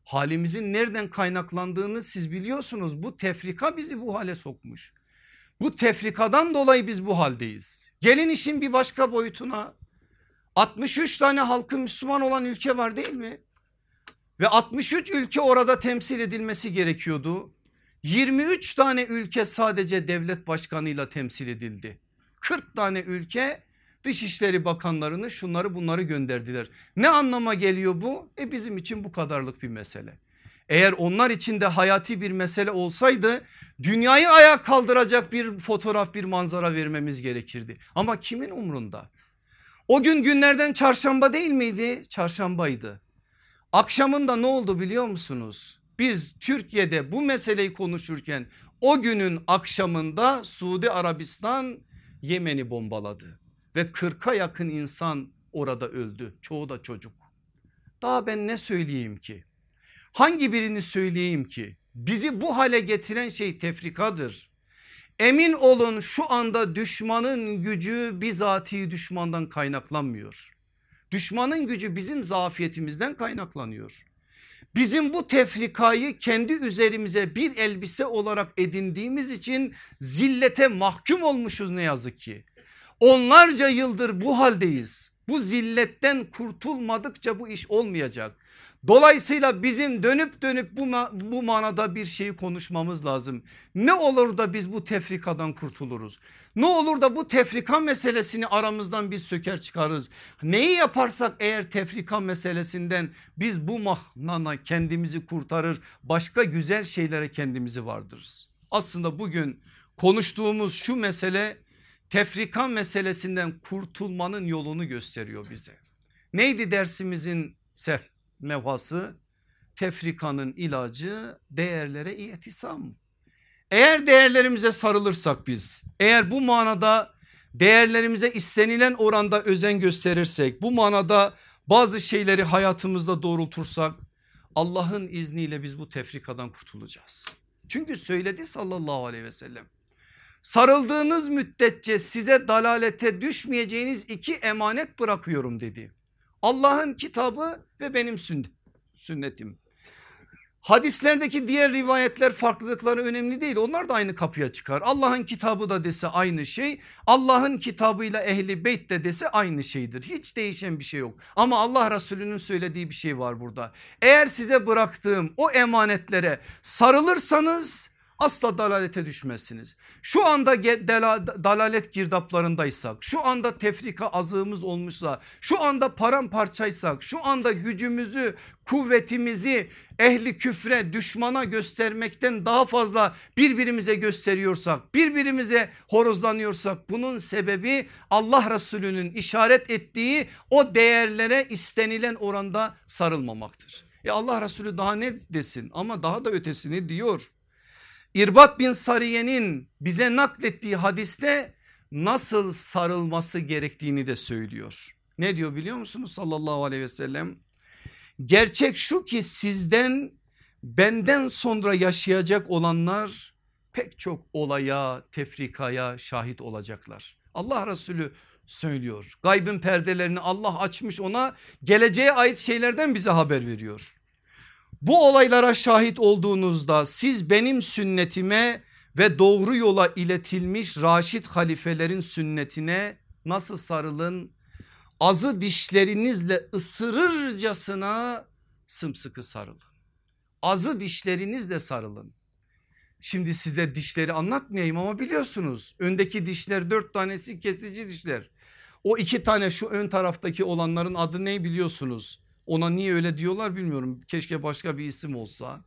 Halimizin nereden kaynaklandığını siz biliyorsunuz. Bu tefrika bizi bu hale sokmuş. Bu tefrikadan dolayı biz bu haldeyiz. Gelin işin bir başka boyutuna. 63 tane halkı Müslüman olan ülke var değil mi? Ve 63 ülke orada temsil edilmesi gerekiyordu. 23 tane ülke sadece devlet başkanıyla temsil edildi. 40 tane ülke Dışişleri Bakanlarını şunları bunları gönderdiler. Ne anlama geliyor bu? E bizim için bu kadarlık bir mesele. Eğer onlar için de hayati bir mesele olsaydı dünyayı ayağa kaldıracak bir fotoğraf bir manzara vermemiz gerekirdi. Ama kimin umrunda? O gün günlerden çarşamba değil miydi? Çarşambaydı. Akşamında ne oldu biliyor musunuz? Biz Türkiye'de bu meseleyi konuşurken o günün akşamında Suudi Arabistan Yemen'i bombaladı ve 40'a yakın insan orada öldü. Çoğu da çocuk. Daha ben ne söyleyeyim ki? Hangi birini söyleyeyim ki? Bizi bu hale getiren şey tefrikadır. Emin olun şu anda düşmanın gücü bizatihi düşmandan kaynaklanmıyor. Düşmanın gücü bizim zafiyetimizden kaynaklanıyor. Bizim bu tefrikayı kendi üzerimize bir elbise olarak edindiğimiz için zillete mahkum olmuşuz ne yazık ki. Onlarca yıldır bu haldeyiz. Bu zilletten kurtulmadıkça bu iş olmayacak. Dolayısıyla bizim dönüp dönüp bu, bu manada bir şeyi konuşmamız lazım. Ne olur da biz bu tefrikadan kurtuluruz? Ne olur da bu tefrika meselesini aramızdan biz söker çıkarırız? Neyi yaparsak eğer tefrika meselesinden biz bu mahnana kendimizi kurtarır başka güzel şeylere kendimizi vardırırız. Aslında bugün konuştuğumuz şu mesele tefrika meselesinden kurtulmanın yolunu gösteriyor bize. Neydi dersimizin mevhası tefrikanın ilacı değerlere itisam. Eğer değerlerimize sarılırsak biz eğer bu manada değerlerimize istenilen oranda özen gösterirsek bu manada bazı şeyleri hayatımızda doğrultursak Allah'ın izniyle biz bu tefrikadan kurtulacağız. Çünkü söyledi sallallahu aleyhi ve sellem. Sarıldığınız müddetçe size dalalete düşmeyeceğiniz iki emanet bırakıyorum dedi. Allah'ın kitabı ve benim sünnetim. Hadislerdeki diğer rivayetler farklılıkları önemli değil. Onlar da aynı kapıya çıkar. Allah'ın kitabı da dese aynı şey. Allah'ın kitabıyla ehli beyt de dese aynı şeydir. Hiç değişen bir şey yok. Ama Allah Resulü'nün söylediği bir şey var burada. Eğer size bıraktığım o emanetlere sarılırsanız asla dalalete düşmezsiniz. Şu anda dalalet girdaplarındaysak şu anda tefrika azığımız olmuşsa şu anda paramparçaysak şu anda gücümüzü kuvvetimizi ehli küfre düşmana göstermekten daha fazla birbirimize gösteriyorsak birbirimize horozlanıyorsak bunun sebebi Allah Resulü'nün işaret ettiği o değerlere istenilen oranda sarılmamaktır. E Allah Resulü daha ne desin ama daha da ötesini diyor. İrbat bin Sariye'nin bize naklettiği hadiste nasıl sarılması gerektiğini de söylüyor. Ne diyor biliyor musunuz sallallahu aleyhi ve sellem? Gerçek şu ki sizden benden sonra yaşayacak olanlar pek çok olaya tefrikaya şahit olacaklar. Allah Resulü söylüyor. Gaybın perdelerini Allah açmış ona geleceğe ait şeylerden bize haber veriyor. Bu olaylara şahit olduğunuzda siz benim sünnetime ve doğru yola iletilmiş Raşid halifelerin sünnetine nasıl sarılın? Azı dişlerinizle ısırırcasına sımsıkı sarılın. Azı dişlerinizle sarılın. Şimdi size dişleri anlatmayayım ama biliyorsunuz öndeki dişler dört tanesi kesici dişler. O iki tane şu ön taraftaki olanların adı ne biliyorsunuz? Ona niye öyle diyorlar bilmiyorum. Keşke başka bir isim olsa.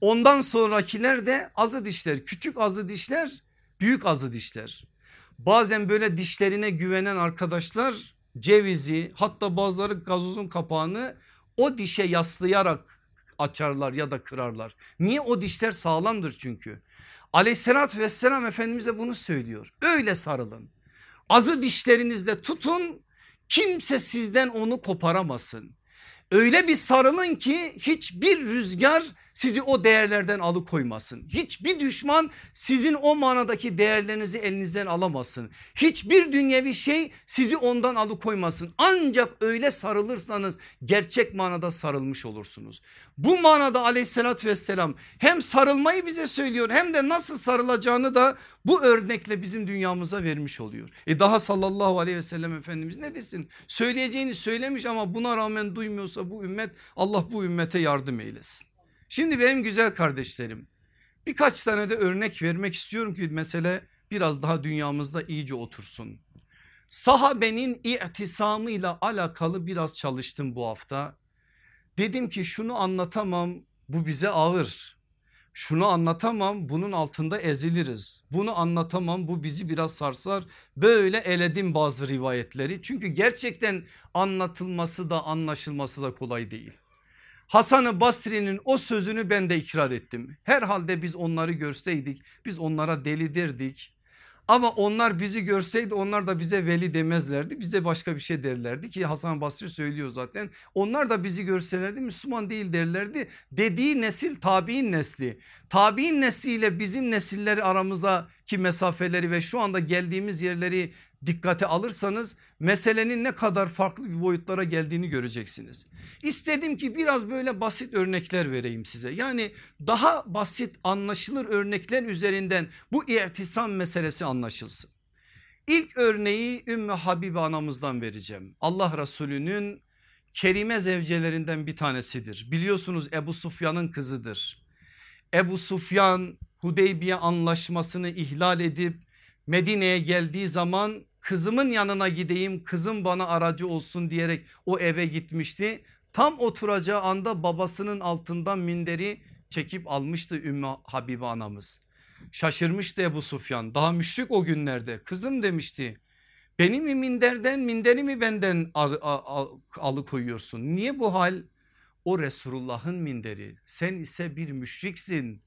Ondan sonrakiler de azı dişler. Küçük azı dişler, büyük azı dişler. Bazen böyle dişlerine güvenen arkadaşlar cevizi hatta bazıları gazozun kapağını o dişe yaslayarak açarlar ya da kırarlar. Niye o dişler sağlamdır çünkü. Aleyhissalatü vesselam Efendimiz'e bunu söylüyor. Öyle sarılın. Azı dişlerinizle tutun kimse sizden onu koparamasın. Öyle bir sarılın ki hiçbir rüzgar sizi o değerlerden alıkoymasın. Hiçbir düşman sizin o manadaki değerlerinizi elinizden alamasın. Hiçbir dünyevi şey sizi ondan alıkoymasın. Ancak öyle sarılırsanız gerçek manada sarılmış olursunuz. Bu manada aleyhissalatü vesselam hem sarılmayı bize söylüyor hem de nasıl sarılacağını da bu örnekle bizim dünyamıza vermiş oluyor. E daha sallallahu aleyhi ve sellem Efendimiz ne desin? Söyleyeceğini söylemiş ama buna rağmen duymuyorsa bu ümmet Allah bu ümmete yardım eylesin. Şimdi benim güzel kardeşlerim birkaç tane de örnek vermek istiyorum ki mesele biraz daha dünyamızda iyice otursun. Sahabenin itisamıyla alakalı biraz çalıştım bu hafta. Dedim ki şunu anlatamam Bu bize ağır. Şunu anlatamam bunun altında eziliriz. Bunu anlatamam bu bizi biraz sarsar. Böyle eledim bazı rivayetleri. Çünkü gerçekten anlatılması da anlaşılması da kolay değil. Hasan-ı Basri'nin o sözünü ben de ikrar ettim. Herhalde biz onları görseydik biz onlara deli derdik. Ama onlar bizi görseydi onlar da bize veli demezlerdi. Bize başka bir şey derlerdi ki Hasan Basri söylüyor zaten. Onlar da bizi görselerdi Müslüman değil derlerdi. Dediği nesil tabi'in nesli. Tabi'in nesliyle bizim nesilleri aramızdaki mesafeleri ve şu anda geldiğimiz yerleri dikkate alırsanız meselenin ne kadar farklı bir boyutlara geldiğini göreceksiniz. İstedim ki biraz böyle basit örnekler vereyim size. Yani daha basit anlaşılır örnekler üzerinden bu ihtisam meselesi anlaşılsın. İlk örneği Ümmü Habibe anamızdan vereceğim. Allah Resulü'nün kerime zevcelerinden bir tanesidir. Biliyorsunuz Ebu Sufyan'ın kızıdır. Ebu Sufyan Hudeybiye anlaşmasını ihlal edip Medine'ye geldiği zaman kızımın yanına gideyim kızım bana aracı olsun diyerek o eve gitmişti. Tam oturacağı anda babasının altından minderi çekip almıştı Ümmü Habibe anamız. Şaşırmıştı Ebu Sufyan daha müşrik o günlerde kızım demişti. Beni mi minderden minderi mi benden al, al, al, alıkoyuyorsun? Niye bu hal? O Resulullah'ın minderi sen ise bir müşriksin.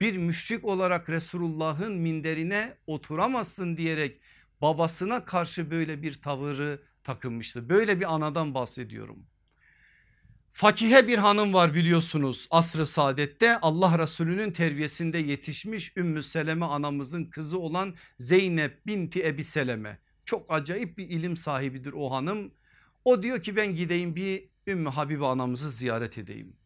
Bir müşrik olarak Resulullah'ın minderine oturamazsın diyerek babasına karşı böyle bir tavırı takınmıştı. Böyle bir anadan bahsediyorum. Fakihe bir hanım var biliyorsunuz asrı saadette Allah Resulü'nün terbiyesinde yetişmiş Ümmü Seleme anamızın kızı olan Zeynep binti Ebi Seleme. Çok acayip bir ilim sahibidir o hanım. O diyor ki ben gideyim bir Ümmü Habibe anamızı ziyaret edeyim.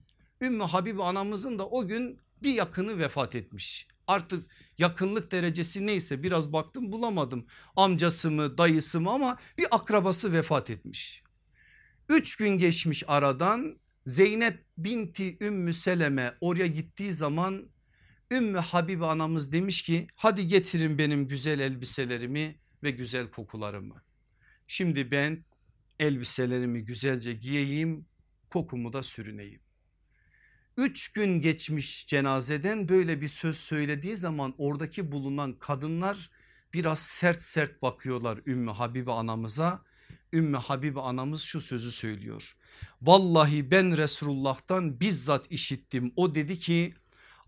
Ümmü Habibe anamızın da o gün bir yakını vefat etmiş. Artık yakınlık derecesi neyse biraz baktım bulamadım. Amcası mı dayısı mı ama bir akrabası vefat etmiş. Üç gün geçmiş aradan Zeynep binti Ümmü Seleme oraya gittiği zaman Ümmü Habibe anamız demiş ki hadi getirin benim güzel elbiselerimi ve güzel kokularımı. Şimdi ben elbiselerimi güzelce giyeyim kokumu da sürüneyim. Üç gün geçmiş cenazeden böyle bir söz söylediği zaman oradaki bulunan kadınlar biraz sert sert bakıyorlar Ümmü Habibe anamıza. Ümmü Habibe anamız şu sözü söylüyor. Vallahi ben Resulullah'tan bizzat işittim. O dedi ki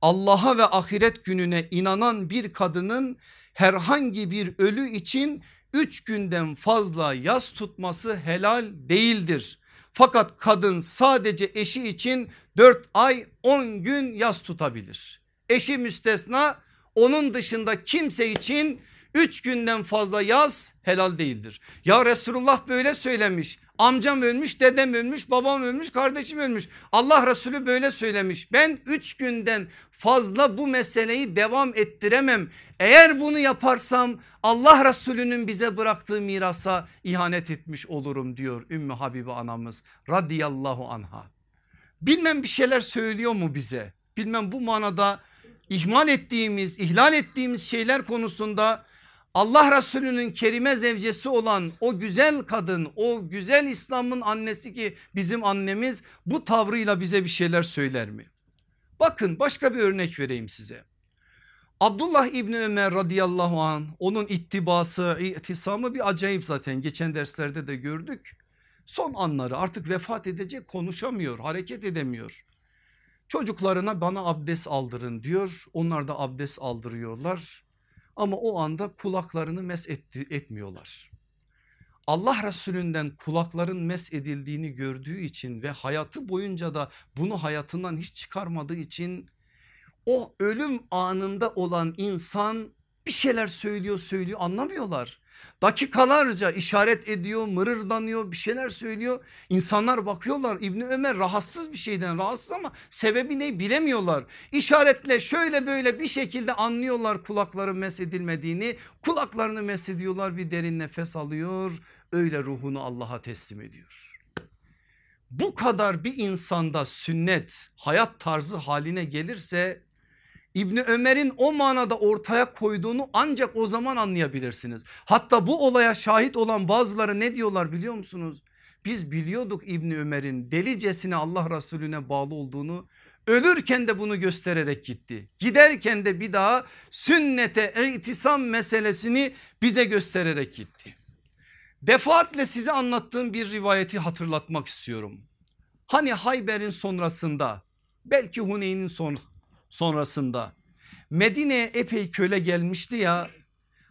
Allah'a ve ahiret gününe inanan bir kadının herhangi bir ölü için üç günden fazla yas tutması helal değildir. Fakat kadın sadece eşi için 4 ay 10 gün yas tutabilir. Eşi müstesna onun dışında kimse için 3 günden fazla yaz helal değildir. Ya Resulullah böyle söylemiş. Amcam ölmüş, dedem ölmüş, babam ölmüş, kardeşim ölmüş. Allah Resulü böyle söylemiş. Ben 3 günden fazla bu meseleyi devam ettiremem. Eğer bunu yaparsam Allah Resulü'nün bize bıraktığı mirasa ihanet etmiş olurum diyor Ümmü Habibe anamız radıyallahu anha. Bilmem bir şeyler söylüyor mu bize? Bilmem bu manada ihmal ettiğimiz, ihlal ettiğimiz şeyler konusunda Allah Resulü'nün kerime zevcesi olan o güzel kadın o güzel İslam'ın annesi ki bizim annemiz bu tavrıyla bize bir şeyler söyler mi? Bakın başka bir örnek vereyim size. Abdullah İbni Ömer radıyallahu an onun ittibası itisamı bir acayip zaten geçen derslerde de gördük. Son anları artık vefat edecek konuşamıyor hareket edemiyor. Çocuklarına bana abdest aldırın diyor onlar da abdest aldırıyorlar ama o anda kulaklarını mes etti, etmiyorlar. Allah Resulünden kulakların mes edildiğini gördüğü için ve hayatı boyunca da bunu hayatından hiç çıkarmadığı için o ölüm anında olan insan bir şeyler söylüyor söylüyor anlamıyorlar. Dakikalarca işaret ediyor mırırdanıyor bir şeyler söylüyor. İnsanlar bakıyorlar İbni Ömer rahatsız bir şeyden rahatsız ama sebebi ne bilemiyorlar. İşaretle şöyle böyle bir şekilde anlıyorlar kulakları mesedilmediğini. Kulaklarını mesediyorlar bir derin nefes alıyor öyle ruhunu Allah'a teslim ediyor. Bu kadar bir insanda sünnet hayat tarzı haline gelirse İbni Ömer'in o manada ortaya koyduğunu ancak o zaman anlayabilirsiniz. Hatta bu olaya şahit olan bazıları ne diyorlar biliyor musunuz? Biz biliyorduk İbni Ömer'in delicesine Allah Resulüne bağlı olduğunu Ölürken de bunu göstererek gitti. Giderken de bir daha sünnete itisam meselesini bize göstererek gitti. Defaatle size anlattığım bir rivayeti hatırlatmak istiyorum. Hani Hayber'in sonrasında belki Huneyn'in son, sonrasında Medine'ye epey köle gelmişti ya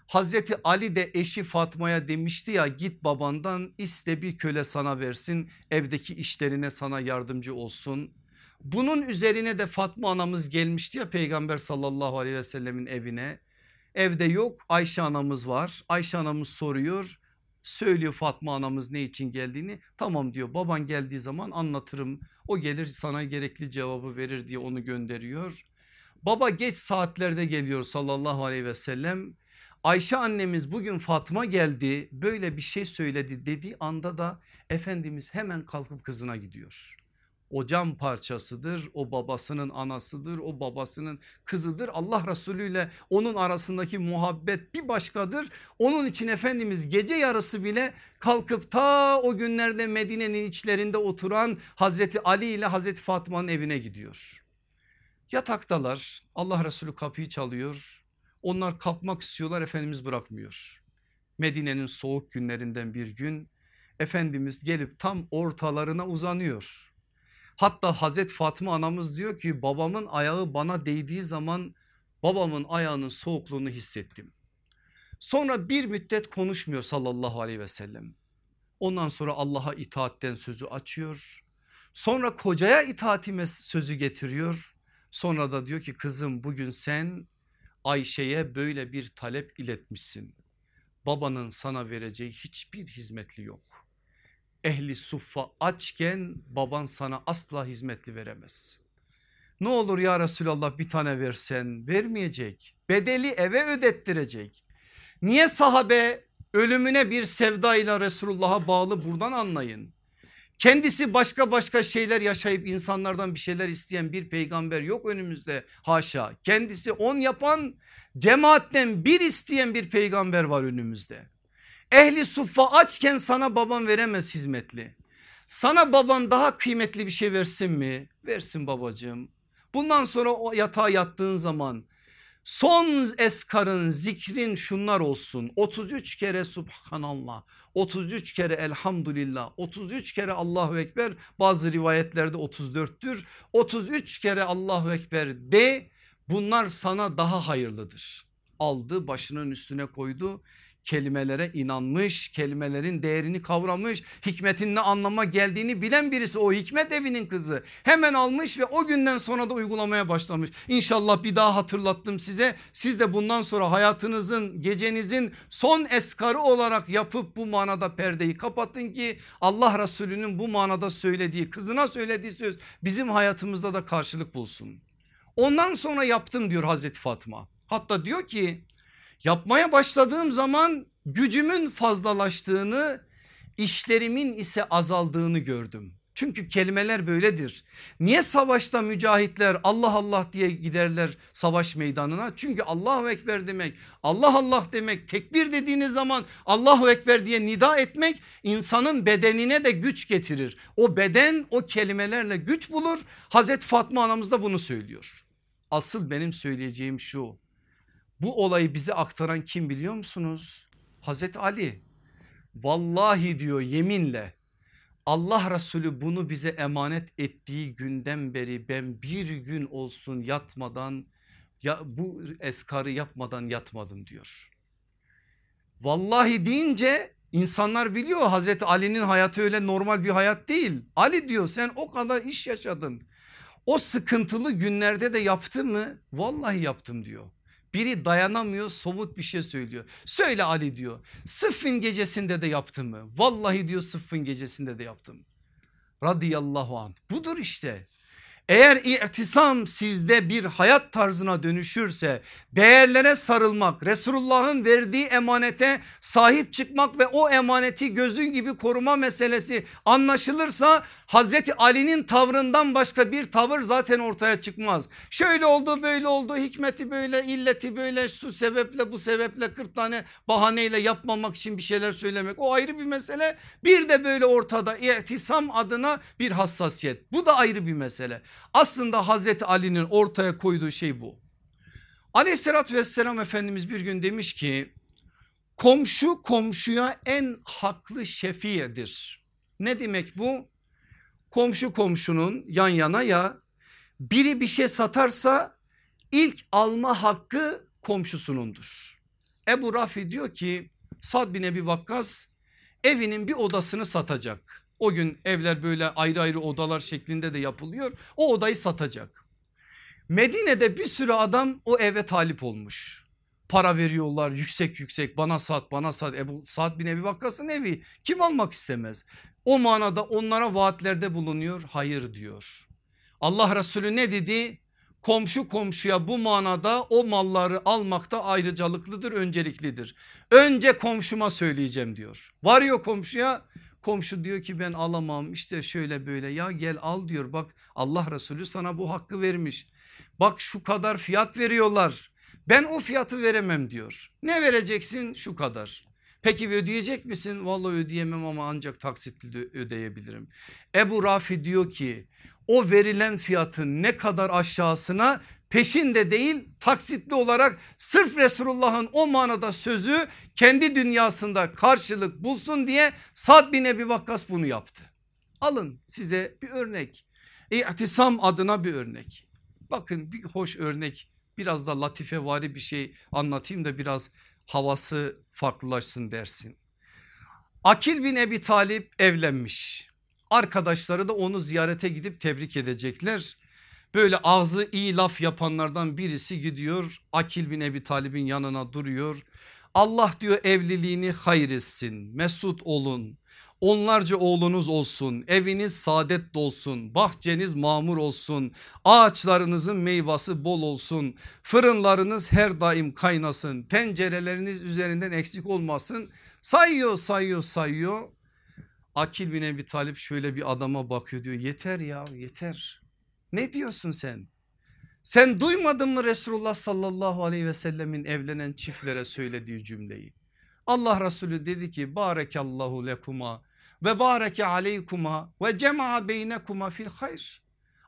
Hazreti Ali de eşi Fatma'ya demişti ya git babandan iste bir köle sana versin evdeki işlerine sana yardımcı olsun. Bunun üzerine de Fatma anamız gelmişti ya peygamber sallallahu aleyhi ve sellemin evine. Evde yok Ayşe anamız var Ayşe anamız soruyor söylüyor Fatma anamız ne için geldiğini tamam diyor baban geldiği zaman anlatırım o gelir sana gerekli cevabı verir diye onu gönderiyor. Baba geç saatlerde geliyor sallallahu aleyhi ve sellem Ayşe annemiz bugün Fatma geldi böyle bir şey söyledi dediği anda da Efendimiz hemen kalkıp kızına gidiyor. O cam parçasıdır o babasının anasıdır o babasının kızıdır Allah Resulü ile onun arasındaki muhabbet bir başkadır. Onun için Efendimiz gece yarısı bile kalkıp ta o günlerde Medine'nin içlerinde oturan Hazreti Ali ile Hazreti Fatma'nın evine gidiyor. Yataktalar Allah Resulü kapıyı çalıyor onlar kalkmak istiyorlar Efendimiz bırakmıyor. Medine'nin soğuk günlerinden bir gün Efendimiz gelip tam ortalarına uzanıyor. Hatta Hazreti Fatıma anamız diyor ki babamın ayağı bana değdiği zaman babamın ayağının soğukluğunu hissettim. Sonra bir müddet konuşmuyor sallallahu aleyhi ve sellem. Ondan sonra Allah'a itaatten sözü açıyor. Sonra kocaya itaati sözü getiriyor. Sonra da diyor ki kızım bugün sen Ayşe'ye böyle bir talep iletmişsin. Babanın sana vereceği hiçbir hizmetli yok. Ehli suffa açken baban sana asla hizmetli veremez. Ne olur ya Resulallah bir tane versen vermeyecek. Bedeli eve ödettirecek. Niye sahabe ölümüne bir sevdayla Resulullah'a bağlı buradan anlayın. Kendisi başka başka şeyler yaşayıp insanlardan bir şeyler isteyen bir peygamber yok önümüzde haşa. Kendisi on yapan cemaatten bir isteyen bir peygamber var önümüzde. Ehli suffa açken sana baban veremez hizmetli. Sana baban daha kıymetli bir şey versin mi? Versin babacığım. Bundan sonra o yatağa yattığın zaman Son eskarın zikrin şunlar olsun. 33 kere subhanallah 33 kere elhamdülillah 33 kere Allahu Ekber. Bazı rivayetlerde 34'tür 33 kere Allahu Ekber de bunlar sana daha hayırlıdır. Aldı başının üstüne koydu kelimelere inanmış, kelimelerin değerini kavramış, hikmetin ne anlama geldiğini bilen birisi o hikmet evinin kızı. Hemen almış ve o günden sonra da uygulamaya başlamış. İnşallah bir daha hatırlattım size. Siz de bundan sonra hayatınızın, gecenizin son eskarı olarak yapıp bu manada perdeyi kapatın ki Allah Resulü'nün bu manada söylediği, kızına söylediği söz bizim hayatımızda da karşılık bulsun. Ondan sonra yaptım diyor Hazreti Fatma. Hatta diyor ki Yapmaya başladığım zaman gücümün fazlalaştığını işlerimin ise azaldığını gördüm. Çünkü kelimeler böyledir. Niye savaşta mücahitler Allah Allah diye giderler savaş meydanına? Çünkü Allahu Ekber demek Allah Allah demek tekbir dediğiniz zaman Allahu Ekber diye nida etmek insanın bedenine de güç getirir. O beden o kelimelerle güç bulur. Hazreti Fatma anamız da bunu söylüyor. Asıl benim söyleyeceğim şu bu olayı bize aktaran kim biliyor musunuz? Hazreti Ali. Vallahi diyor yeminle Allah Resulü bunu bize emanet ettiği günden beri ben bir gün olsun yatmadan ya bu eskarı yapmadan yatmadım diyor. Vallahi deyince insanlar biliyor Hazreti Ali'nin hayatı öyle normal bir hayat değil. Ali diyor sen o kadar iş yaşadın. O sıkıntılı günlerde de yaptın mı? Vallahi yaptım diyor. Biri dayanamıyor somut bir şey söylüyor. Söyle Ali diyor. Sıffin gecesinde de yaptım mı? Vallahi diyor sıffin gecesinde de yaptım. Radıyallahu an. Budur işte. Eğer itisam sizde bir hayat tarzına dönüşürse değerlere sarılmak Resulullah'ın verdiği emanete sahip çıkmak ve o emaneti gözün gibi koruma meselesi anlaşılırsa Hazreti Ali'nin tavrından başka bir tavır zaten ortaya çıkmaz. Şöyle oldu böyle oldu hikmeti böyle illeti böyle şu sebeple bu sebeple 40 tane bahaneyle yapmamak için bir şeyler söylemek o ayrı bir mesele. Bir de böyle ortada ihtisam adına bir hassasiyet bu da ayrı bir mesele. Aslında Hazreti Ali'nin ortaya koyduğu şey bu. Aleyhissalatü vesselam Efendimiz bir gün demiş ki komşu komşuya en haklı şefiyedir. Ne demek bu? Komşu komşunun yan yana ya biri bir şey satarsa ilk alma hakkı komşusunundur. Ebu Rafi diyor ki Sad bin Ebi Vakkas evinin bir odasını satacak. O gün evler böyle ayrı ayrı odalar şeklinde de yapılıyor. O odayı satacak. Medine'de bir sürü adam o eve talip olmuş. Para veriyorlar yüksek yüksek bana sat bana sat. Ebu Sa'd bin Ebi Vakkas'ın evi kim almak istemez? O manada onlara vaatlerde bulunuyor hayır diyor. Allah Resulü ne dedi? Komşu komşuya bu manada o malları almakta ayrıcalıklıdır önceliklidir. Önce komşuma söyleyeceğim diyor. Varıyor komşuya komşu diyor ki ben alamam işte şöyle böyle ya gel al diyor bak Allah Resulü sana bu hakkı vermiş. Bak şu kadar fiyat veriyorlar ben o fiyatı veremem diyor. Ne vereceksin şu kadar. Peki ödeyecek misin? Vallahi ödeyemem ama ancak taksitli ödeyebilirim. Ebu Rafi diyor ki o verilen fiyatın ne kadar aşağısına peşinde değil taksitli olarak sırf Resulullah'ın o manada sözü kendi dünyasında karşılık bulsun diye Sad bin Ebi Vakkas bunu yaptı. Alın size bir örnek. İhtisam adına bir örnek. Bakın bir hoş örnek biraz da latifevari bir şey anlatayım da biraz havası farklılaşsın dersin. Akil bin Ebi Talip evlenmiş. Arkadaşları da onu ziyarete gidip tebrik edecekler. Böyle ağzı iyi laf yapanlardan birisi gidiyor Akil bin Ebi Talib'in yanına duruyor. Allah diyor evliliğini hayır etsin mesut olun onlarca oğlunuz olsun eviniz saadet dolsun bahçeniz mamur olsun ağaçlarınızın meyvası bol olsun fırınlarınız her daim kaynasın tencereleriniz üzerinden eksik olmasın. Sayıyor sayıyor sayıyor. Akil bin Ebi Talip şöyle bir adama bakıyor diyor yeter ya yeter. Ne diyorsun sen? Sen duymadın mı Resulullah sallallahu aleyhi ve sellemin evlenen çiftlere söylediği cümleyi? Allah Resulü dedi ki barekallahu lekuma ve bareke aleykuma ve cema beynekuma fil hayr.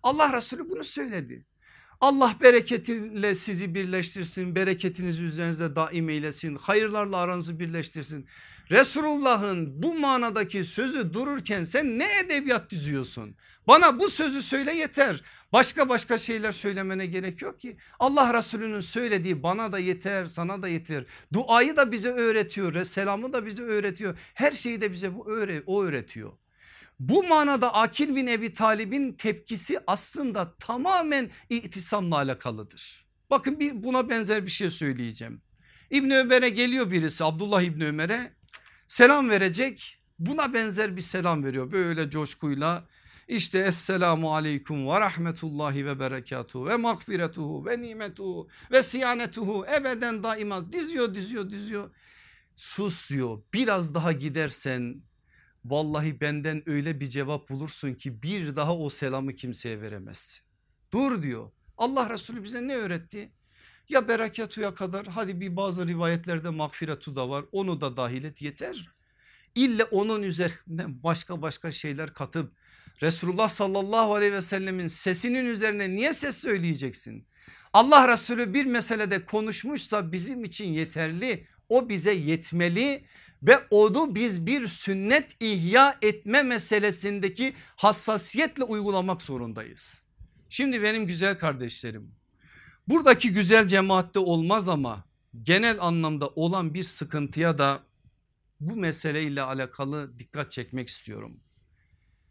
Allah Resulü bunu söyledi. Allah bereketiyle sizi birleştirsin, bereketinizi üzerinizde daim eylesin, hayırlarla aranızı birleştirsin. Resulullah'ın bu manadaki sözü dururken sen ne edebiyat düzüyorsun? Bana bu sözü söyle yeter. Başka başka şeyler söylemene gerek yok ki. Allah Resulü'nün söylediği bana da yeter sana da yeter. Duayı da bize öğretiyor. Selamı da bize öğretiyor. Her şeyi de bize bu öğre, o öğretiyor. Bu manada Akil bin Ebi Talib'in tepkisi aslında tamamen itisamla alakalıdır. Bakın bir buna benzer bir şey söyleyeceğim. İbni Ömer'e geliyor birisi Abdullah İbni Ömer'e selam verecek. Buna benzer bir selam veriyor böyle coşkuyla işte Esselamu Aleyküm ve Rahmetullahi ve Berekatuhu ve Mağfiretuhu ve Nimetuhu ve Siyanetuhu ebeden daima diziyor diziyor diziyor. Sus diyor biraz daha gidersen vallahi benden öyle bir cevap bulursun ki bir daha o selamı kimseye veremezsin. Dur diyor Allah Resulü bize ne öğretti? Ya berekatuya kadar hadi bir bazı rivayetlerde mağfiretu da var onu da dahil et yeter. İlle onun üzerine başka başka şeyler katıp Resulullah sallallahu aleyhi ve sellemin sesinin üzerine niye ses söyleyeceksin? Allah Resulü bir meselede konuşmuşsa bizim için yeterli o bize yetmeli ve onu biz bir sünnet ihya etme meselesindeki hassasiyetle uygulamak zorundayız. Şimdi benim güzel kardeşlerim buradaki güzel cemaatte olmaz ama genel anlamda olan bir sıkıntıya da bu meseleyle alakalı dikkat çekmek istiyorum.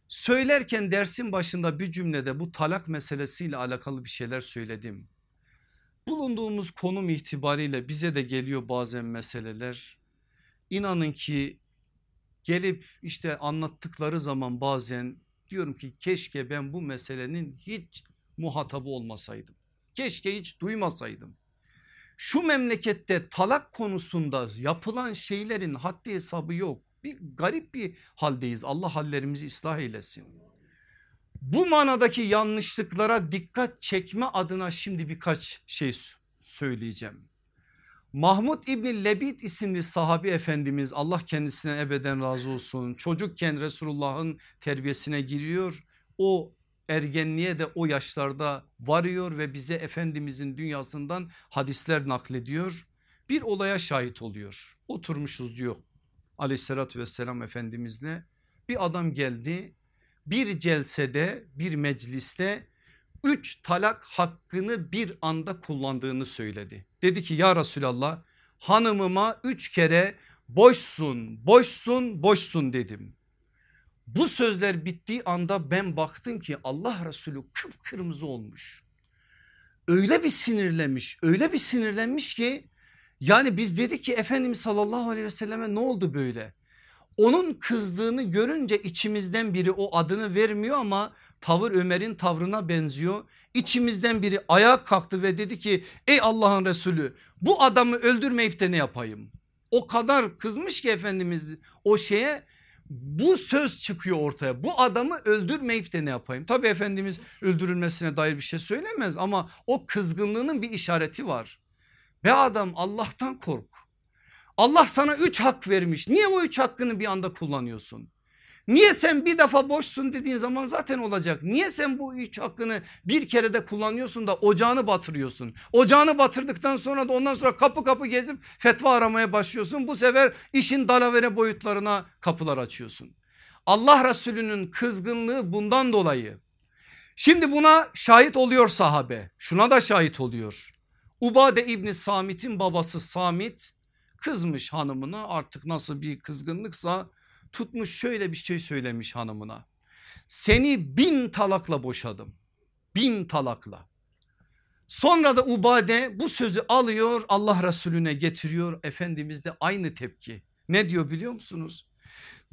Söylerken dersin başında bir cümlede bu talak meselesiyle alakalı bir şeyler söyledim. Bulunduğumuz konum itibariyle bize de geliyor bazen meseleler. İnanın ki gelip işte anlattıkları zaman bazen diyorum ki keşke ben bu meselenin hiç muhatabı olmasaydım. Keşke hiç duymasaydım. Şu memlekette talak konusunda yapılan şeylerin haddi hesabı yok bir garip bir haldeyiz. Allah hallerimizi ıslah eylesin. Bu manadaki yanlışlıklara dikkat çekme adına şimdi birkaç şey söyleyeceğim. Mahmud İbni Lebit isimli sahabi efendimiz Allah kendisine ebeden razı olsun. Çocukken Resulullah'ın terbiyesine giriyor. O ergenliğe de o yaşlarda varıyor ve bize Efendimizin dünyasından hadisler naklediyor. Bir olaya şahit oluyor. Oturmuşuz diyor aleyhissalatü vesselam efendimizle. Bir adam geldi bir celsede bir mecliste üç talak hakkını bir anda kullandığını söyledi. Dedi ki ya Resulallah hanımıma üç kere boşsun boşsun boşsun dedim. Bu sözler bittiği anda ben baktım ki Allah Resulü kıpkırmızı olmuş. Öyle bir sinirlenmiş öyle bir sinirlenmiş ki yani biz dedik ki Efendimiz sallallahu aleyhi ve selleme ne oldu böyle? Onun kızdığını görünce içimizden biri o adını vermiyor ama tavır Ömer'in tavrına benziyor. İçimizden biri ayağa kalktı ve dedi ki ey Allah'ın Resulü bu adamı öldürmeyip de ne yapayım? O kadar kızmış ki Efendimiz o şeye bu söz çıkıyor ortaya bu adamı öldürmeyip de ne yapayım? Tabi Efendimiz öldürülmesine dair bir şey söylemez ama o kızgınlığının bir işareti var. Be adam Allah'tan kork. Allah sana üç hak vermiş. Niye o üç hakkını bir anda kullanıyorsun? Niye sen bir defa boşsun dediğin zaman zaten olacak. Niye sen bu üç hakkını bir kere de kullanıyorsun da ocağını batırıyorsun? Ocağını batırdıktan sonra da ondan sonra kapı kapı gezip fetva aramaya başlıyorsun. Bu sefer işin dalavere boyutlarına kapılar açıyorsun. Allah Resulü'nün kızgınlığı bundan dolayı. Şimdi buna şahit oluyor sahabe. Şuna da şahit oluyor. Ubade İbni Samit'in babası Samit kızmış hanımına artık nasıl bir kızgınlıksa tutmuş şöyle bir şey söylemiş hanımına. Seni bin talakla boşadım bin talakla. Sonra da Ubade bu sözü alıyor Allah Resulüne getiriyor. Efendimiz de aynı tepki. Ne diyor biliyor musunuz?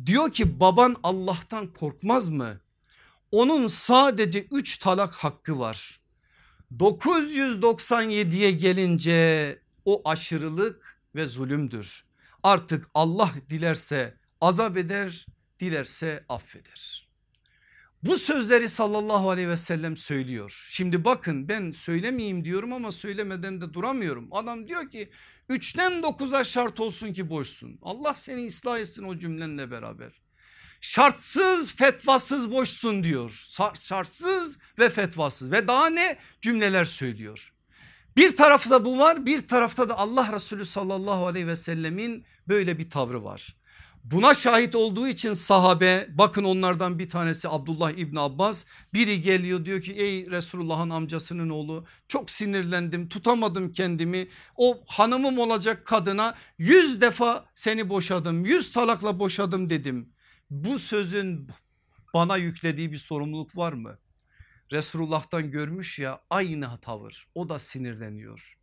Diyor ki baban Allah'tan korkmaz mı? Onun sadece 3 talak hakkı var. 997'ye gelince o aşırılık ve zulümdür. Artık Allah dilerse azap eder dilerse affeder. Bu sözleri sallallahu aleyhi ve sellem söylüyor. Şimdi bakın ben söylemeyeyim diyorum ama söylemeden de duramıyorum. Adam diyor ki üçten dokuza şart olsun ki boşsun. Allah seni ıslah etsin o cümlenle beraber. Şartsız fetvasız boşsun diyor. Şartsız ve fetvasız ve daha ne cümleler söylüyor. Bir tarafta bu var bir tarafta da Allah Resulü sallallahu aleyhi ve sellemin böyle bir tavrı var. Buna şahit olduğu için sahabe bakın onlardan bir tanesi Abdullah İbni Abbas biri geliyor diyor ki ey Resulullah'ın amcasının oğlu çok sinirlendim tutamadım kendimi o hanımım olacak kadına yüz defa seni boşadım yüz talakla boşadım dedim. Bu sözün bana yüklediği bir sorumluluk var mı? Resulullah'tan görmüş ya aynı tavır o da sinirleniyor.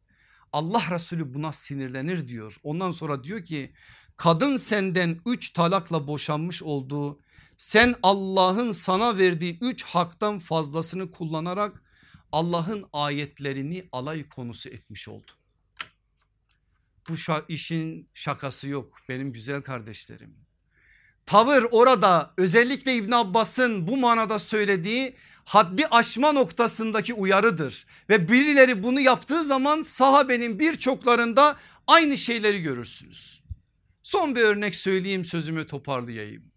Allah Resulü buna sinirlenir diyor. Ondan sonra diyor ki kadın senden üç talakla boşanmış olduğu sen Allah'ın sana verdiği üç haktan fazlasını kullanarak Allah'ın ayetlerini alay konusu etmiş oldun. Bu işin şakası yok benim güzel kardeşlerim. Tavır orada özellikle İbn Abbas'ın bu manada söylediği haddi aşma noktasındaki uyarıdır. Ve birileri bunu yaptığı zaman sahabenin birçoklarında aynı şeyleri görürsünüz. Son bir örnek söyleyeyim sözümü toparlayayım.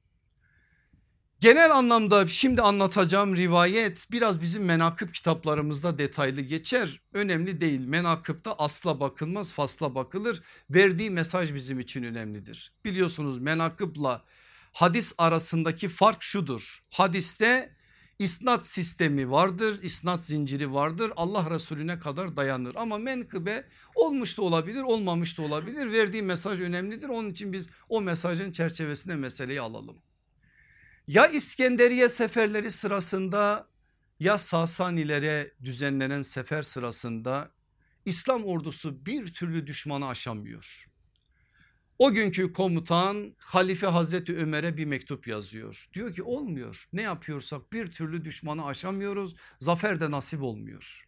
Genel anlamda şimdi anlatacağım rivayet biraz bizim menakıp kitaplarımızda detaylı geçer. Önemli değil menakıpta asla bakılmaz fasla bakılır. Verdiği mesaj bizim için önemlidir. Biliyorsunuz menakıpla hadis arasındaki fark şudur. Hadiste isnat sistemi vardır, isnat zinciri vardır. Allah Resulüne kadar dayanır ama menkıbe olmuş da olabilir, olmamış da olabilir. Verdiği mesaj önemlidir. Onun için biz o mesajın çerçevesinde meseleyi alalım. Ya İskenderiye seferleri sırasında ya Sasanilere düzenlenen sefer sırasında İslam ordusu bir türlü düşmanı aşamıyor. O günkü komutan Halife Hazreti Ömer'e bir mektup yazıyor. Diyor ki olmuyor ne yapıyorsak bir türlü düşmanı aşamıyoruz zafer de nasip olmuyor.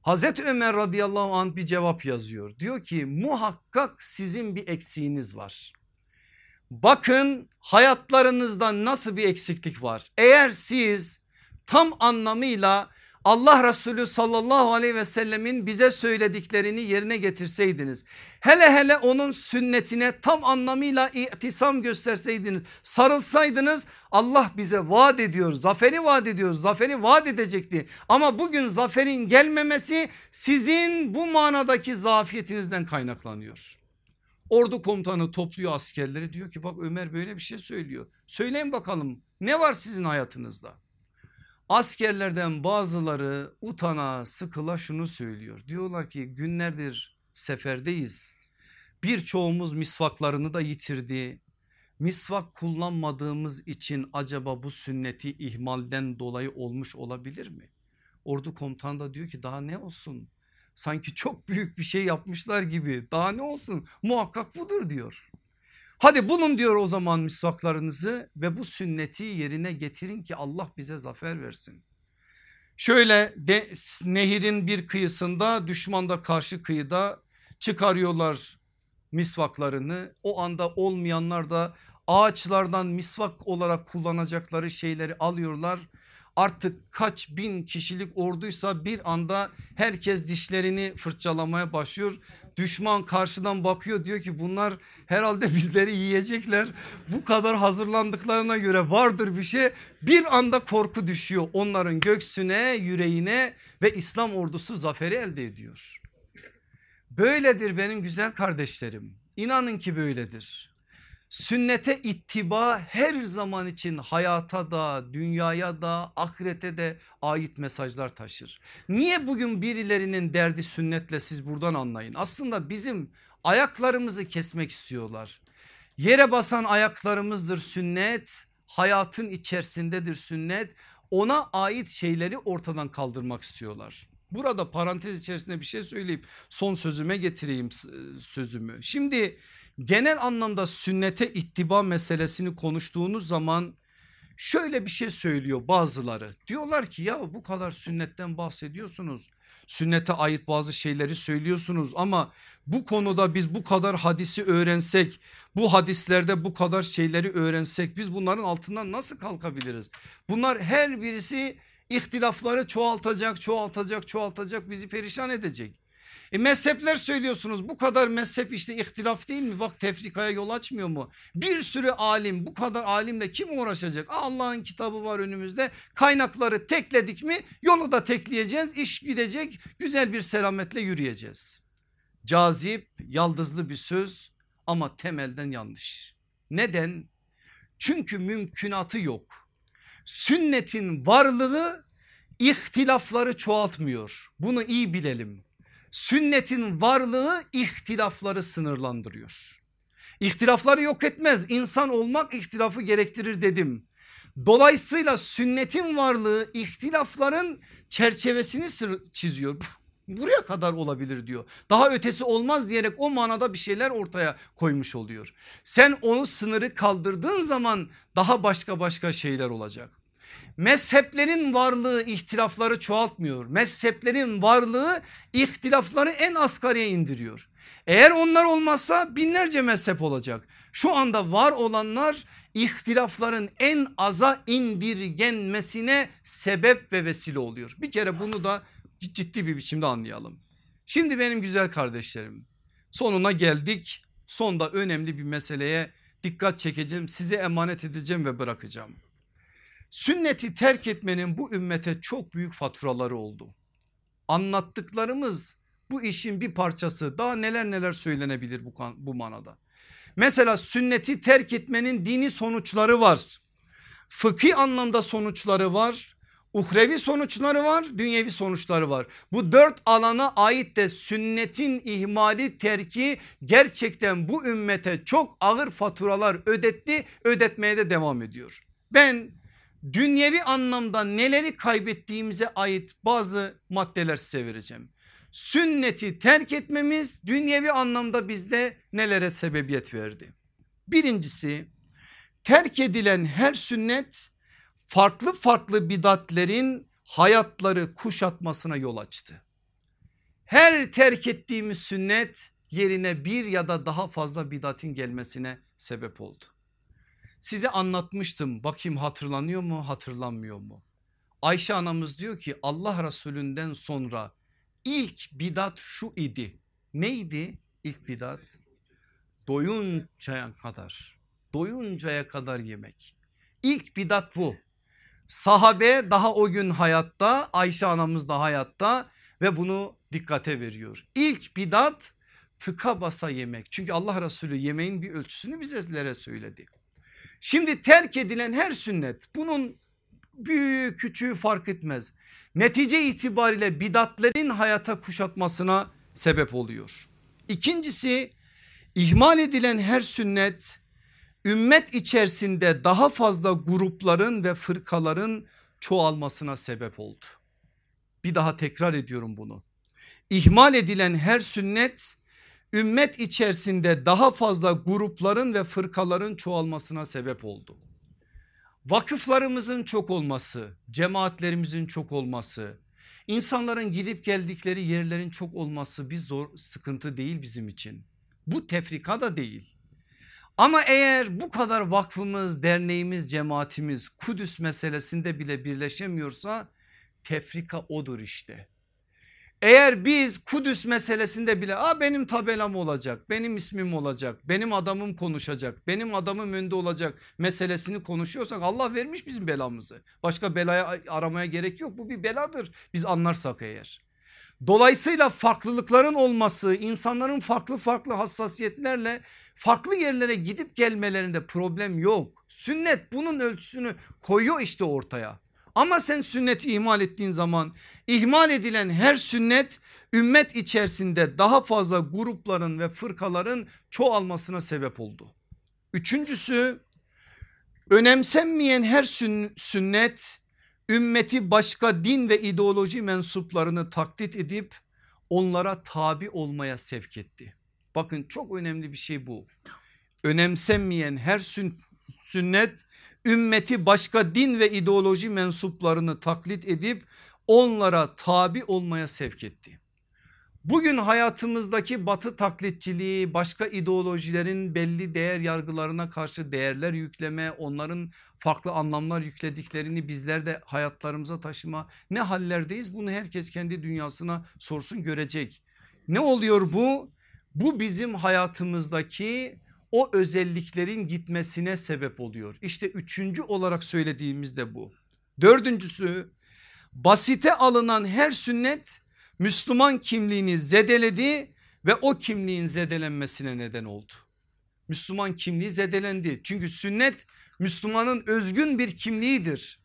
Hazreti Ömer radıyallahu anh bir cevap yazıyor. Diyor ki muhakkak sizin bir eksiğiniz var. Bakın hayatlarınızda nasıl bir eksiklik var. Eğer siz tam anlamıyla Allah Resulü sallallahu aleyhi ve sellemin bize söylediklerini yerine getirseydiniz. Hele hele onun sünnetine tam anlamıyla itisam gösterseydiniz sarılsaydınız Allah bize vaat ediyor zaferi vaat ediyor zaferi vaat edecekti. Ama bugün zaferin gelmemesi sizin bu manadaki zafiyetinizden kaynaklanıyor. Ordu komutanı topluyor askerleri diyor ki bak Ömer böyle bir şey söylüyor. Söyleyin bakalım ne var sizin hayatınızda? Askerlerden bazıları utana sıkıla şunu söylüyor. Diyorlar ki günlerdir seferdeyiz. Birçoğumuz misvaklarını da yitirdi. Misvak kullanmadığımız için acaba bu sünneti ihmalden dolayı olmuş olabilir mi? Ordu komutanı da diyor ki daha ne olsun? Sanki çok büyük bir şey yapmışlar gibi daha ne olsun muhakkak budur diyor. Hadi bulun diyor o zaman misvaklarınızı ve bu sünneti yerine getirin ki Allah bize zafer versin. Şöyle de, nehirin bir kıyısında düşman da karşı kıyıda çıkarıyorlar misvaklarını. O anda olmayanlar da ağaçlardan misvak olarak kullanacakları şeyleri alıyorlar artık kaç bin kişilik orduysa bir anda herkes dişlerini fırçalamaya başlıyor. Düşman karşıdan bakıyor diyor ki bunlar herhalde bizleri yiyecekler. Bu kadar hazırlandıklarına göre vardır bir şey. Bir anda korku düşüyor onların göksüne yüreğine ve İslam ordusu zaferi elde ediyor. Böyledir benim güzel kardeşlerim. İnanın ki böyledir. Sünnete ittiba her zaman için hayata da dünyaya da ahirete de ait mesajlar taşır. Niye bugün birilerinin derdi sünnetle siz buradan anlayın. Aslında bizim ayaklarımızı kesmek istiyorlar. Yere basan ayaklarımızdır sünnet hayatın içerisindedir sünnet ona ait şeyleri ortadan kaldırmak istiyorlar. Burada parantez içerisinde bir şey söyleyip son sözüme getireyim sözümü. Şimdi genel anlamda sünnete ittiba meselesini konuştuğunuz zaman şöyle bir şey söylüyor bazıları. Diyorlar ki ya bu kadar sünnetten bahsediyorsunuz. Sünnete ait bazı şeyleri söylüyorsunuz ama bu konuda biz bu kadar hadisi öğrensek bu hadislerde bu kadar şeyleri öğrensek biz bunların altından nasıl kalkabiliriz? Bunlar her birisi ihtilafları çoğaltacak çoğaltacak çoğaltacak bizi perişan edecek. E mezhepler söylüyorsunuz bu kadar mezhep işte ihtilaf değil mi? Bak tefrikaya yol açmıyor mu? Bir sürü alim bu kadar alimle kim uğraşacak? Allah'ın kitabı var önümüzde kaynakları tekledik mi yolu da tekleyeceğiz iş gidecek güzel bir selametle yürüyeceğiz. Cazip yaldızlı bir söz ama temelden yanlış. Neden? Çünkü mümkünatı yok. Sünnetin varlığı ihtilafları çoğaltmıyor. Bunu iyi bilelim sünnetin varlığı ihtilafları sınırlandırıyor. İhtilafları yok etmez insan olmak ihtilafı gerektirir dedim. Dolayısıyla sünnetin varlığı ihtilafların çerçevesini çiziyor. Buraya kadar olabilir diyor. Daha ötesi olmaz diyerek o manada bir şeyler ortaya koymuş oluyor. Sen onu sınırı kaldırdığın zaman daha başka başka şeyler olacak. Mezheplerin varlığı ihtilafları çoğaltmıyor. Mezheplerin varlığı ihtilafları en asgariye indiriyor. Eğer onlar olmazsa binlerce mezhep olacak. Şu anda var olanlar ihtilafların en aza indirgenmesine sebep ve vesile oluyor. Bir kere bunu da ciddi bir biçimde anlayalım. Şimdi benim güzel kardeşlerim sonuna geldik. Sonda önemli bir meseleye dikkat çekeceğim size emanet edeceğim ve bırakacağım. Sünneti terk etmenin bu ümmete çok büyük faturaları oldu. Anlattıklarımız bu işin bir parçası daha neler neler söylenebilir bu, bu manada. Mesela sünneti terk etmenin dini sonuçları var. Fıkhi anlamda sonuçları var. Uhrevi sonuçları var, dünyevi sonuçları var. Bu dört alana ait de sünnetin ihmali terki gerçekten bu ümmete çok ağır faturalar ödetti, ödetmeye de devam ediyor. Ben dünyevi anlamda neleri kaybettiğimize ait bazı maddeler size vereceğim. Sünneti terk etmemiz dünyevi anlamda bizde nelere sebebiyet verdi? Birincisi terk edilen her sünnet farklı farklı bidatlerin hayatları kuşatmasına yol açtı. Her terk ettiğimiz sünnet yerine bir ya da daha fazla bidatin gelmesine sebep oldu. Size anlatmıştım bakayım hatırlanıyor mu hatırlanmıyor mu? Ayşe anamız diyor ki Allah Resulünden sonra ilk bidat şu idi. Neydi ilk bidat? Doyuncaya kadar, doyuncaya kadar yemek. İlk bidat bu. Sahabe daha o gün hayatta, Ayşe anamız da hayatta ve bunu dikkate veriyor. İlk bidat tıka basa yemek. Çünkü Allah Resulü yemeğin bir ölçüsünü bizlere söyledi. Şimdi terk edilen her sünnet bunun büyük küçüğü fark etmez. Netice itibariyle bidatlerin hayata kuşatmasına sebep oluyor. İkincisi ihmal edilen her sünnet ümmet içerisinde daha fazla grupların ve fırkaların çoğalmasına sebep oldu. Bir daha tekrar ediyorum bunu. İhmal edilen her sünnet ümmet içerisinde daha fazla grupların ve fırkaların çoğalmasına sebep oldu. Vakıflarımızın çok olması, cemaatlerimizin çok olması, insanların gidip geldikleri yerlerin çok olması bir zor sıkıntı değil bizim için. Bu tefrika da değil. Ama eğer bu kadar vakfımız, derneğimiz, cemaatimiz Kudüs meselesinde bile birleşemiyorsa tefrika odur işte. Eğer biz Kudüs meselesinde bile Aa, benim tabelam olacak, benim ismim olacak, benim adamım konuşacak, benim adamım önde olacak meselesini konuşuyorsak Allah vermiş bizim belamızı. Başka belaya aramaya gerek yok bu bir beladır biz anlarsak eğer. Dolayısıyla farklılıkların olması insanların farklı farklı hassasiyetlerle farklı yerlere gidip gelmelerinde problem yok. Sünnet bunun ölçüsünü koyuyor işte ortaya. Ama sen sünneti ihmal ettiğin zaman ihmal edilen her sünnet ümmet içerisinde daha fazla grupların ve fırkaların çoğalmasına sebep oldu. Üçüncüsü önemsenmeyen her sünnet ümmeti başka din ve ideoloji mensuplarını taklit edip onlara tabi olmaya sevk etti. Bakın çok önemli bir şey bu. Önemsenmeyen her sünnet ümmeti başka din ve ideoloji mensuplarını taklit edip onlara tabi olmaya sevk etti. Bugün hayatımızdaki batı taklitçiliği başka ideolojilerin belli değer yargılarına karşı değerler yükleme onların farklı anlamlar yüklediklerini bizler de hayatlarımıza taşıma ne hallerdeyiz bunu herkes kendi dünyasına sorsun görecek. Ne oluyor bu? Bu bizim hayatımızdaki o özelliklerin gitmesine sebep oluyor. İşte üçüncü olarak söylediğimiz de bu. Dördüncüsü basite alınan her sünnet Müslüman kimliğini zedeledi ve o kimliğin zedelenmesine neden oldu. Müslüman kimliği zedelendi. Çünkü sünnet Müslümanın özgün bir kimliğidir.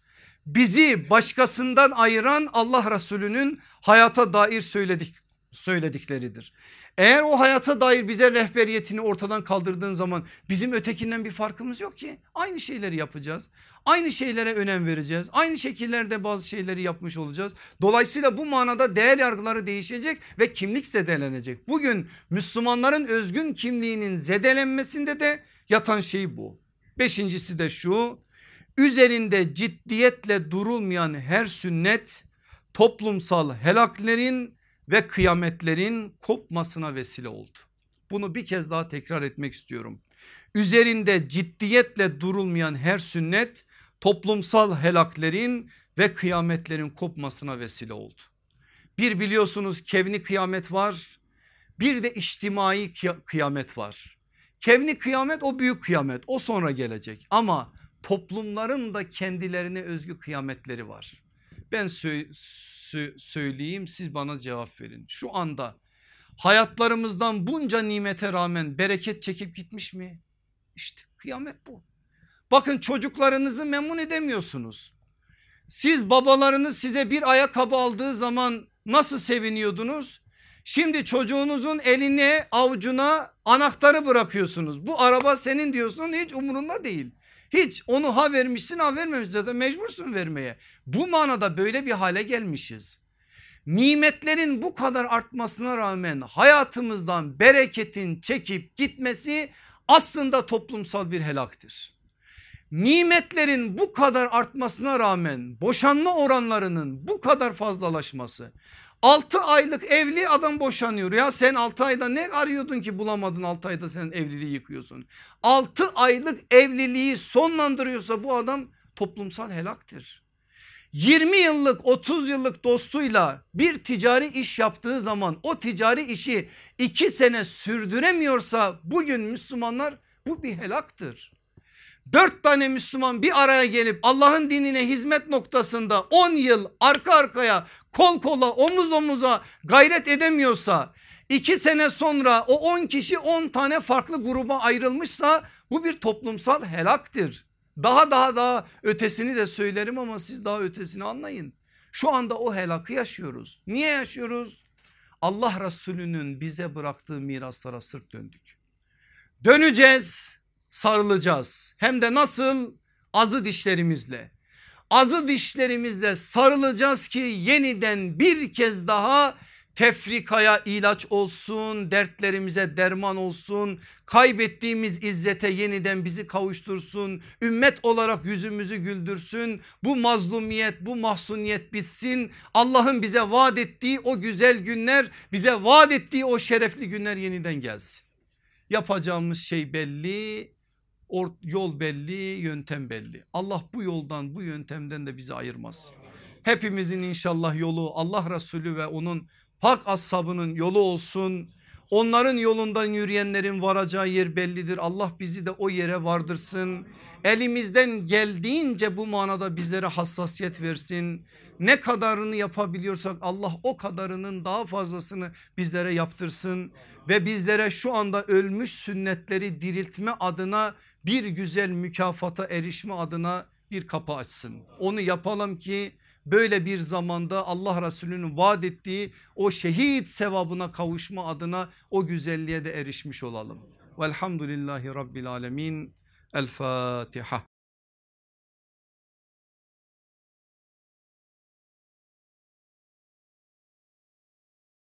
Bizi başkasından ayıran Allah Resulü'nün hayata dair söyledik, söyledikleridir. Eğer o hayata dair bize rehberiyetini ortadan kaldırdığın zaman bizim ötekinden bir farkımız yok ki. Aynı şeyleri yapacağız. Aynı şeylere önem vereceğiz. Aynı şekillerde bazı şeyleri yapmış olacağız. Dolayısıyla bu manada değer yargıları değişecek ve kimlik zedelenecek. Bugün Müslümanların özgün kimliğinin zedelenmesinde de yatan şey bu. Beşincisi de şu üzerinde ciddiyetle durulmayan her sünnet toplumsal helaklerin ve kıyametlerin kopmasına vesile oldu. Bunu bir kez daha tekrar etmek istiyorum. Üzerinde ciddiyetle durulmayan her sünnet toplumsal helaklerin ve kıyametlerin kopmasına vesile oldu. Bir biliyorsunuz kevni kıyamet var bir de içtimai kıyamet var. Kevni kıyamet o büyük kıyamet o sonra gelecek ama toplumların da kendilerine özgü kıyametleri var. Ben sö sö söyleyeyim siz bana cevap verin. Şu anda hayatlarımızdan bunca nimete rağmen bereket çekip gitmiş mi? İşte kıyamet bu. Bakın çocuklarınızı memnun edemiyorsunuz. Siz babalarınız size bir ayakkabı aldığı zaman nasıl seviniyordunuz? Şimdi çocuğunuzun eline avucuna anahtarı bırakıyorsunuz. Bu araba senin diyorsun hiç umurunda değil. Hiç onu ha vermişsin ha vermemişsin zaten mecbursun vermeye. Bu manada böyle bir hale gelmişiz. Nimetlerin bu kadar artmasına rağmen hayatımızdan bereketin çekip gitmesi aslında toplumsal bir helaktır. Nimetlerin bu kadar artmasına rağmen boşanma oranlarının bu kadar fazlalaşması 6 aylık evli adam boşanıyor ya sen 6 ayda ne arıyordun ki bulamadın 6 ayda sen evliliği yıkıyorsun. 6 aylık evliliği sonlandırıyorsa bu adam toplumsal helaktır. 20 yıllık 30 yıllık dostuyla bir ticari iş yaptığı zaman o ticari işi 2 sene sürdüremiyorsa bugün Müslümanlar bu bir helaktır. Dört tane Müslüman bir araya gelip Allah'ın dinine hizmet noktasında 10 yıl arka arkaya kol kola omuz omuza gayret edemiyorsa iki sene sonra o 10 kişi 10 tane farklı gruba ayrılmışsa bu bir toplumsal helaktır. Daha daha daha ötesini de söylerim ama siz daha ötesini anlayın. Şu anda o helakı yaşıyoruz. Niye yaşıyoruz? Allah Resulü'nün bize bıraktığı miraslara sırt döndük. Döneceğiz, sarılacağız. Hem de nasıl? Azı dişlerimizle. Azı dişlerimizle sarılacağız ki yeniden bir kez daha tefrikaya ilaç olsun, dertlerimize derman olsun, kaybettiğimiz izzete yeniden bizi kavuştursun, ümmet olarak yüzümüzü güldürsün, bu mazlumiyet, bu mahsuniyet bitsin, Allah'ın bize vaat ettiği o güzel günler, bize vaat ettiği o şerefli günler yeniden gelsin. Yapacağımız şey belli, yol belli, yöntem belli. Allah bu yoldan, bu yöntemden de bizi ayırmasın. Hepimizin inşallah yolu Allah Resulü ve onun Hak ashabının yolu olsun. Onların yolundan yürüyenlerin varacağı yer bellidir. Allah bizi de o yere vardırsın. Elimizden geldiğince bu manada bizlere hassasiyet versin. Ne kadarını yapabiliyorsak Allah o kadarının daha fazlasını bizlere yaptırsın. Ve bizlere şu anda ölmüş sünnetleri diriltme adına bir güzel mükafata erişme adına bir kapı açsın. Onu yapalım ki böyle bir zamanda Allah Resulü'nün vaat ettiği o şehit sevabına kavuşma adına o güzelliğe de erişmiş olalım. Velhamdülillahi Rabbil Alemin. El Fatiha.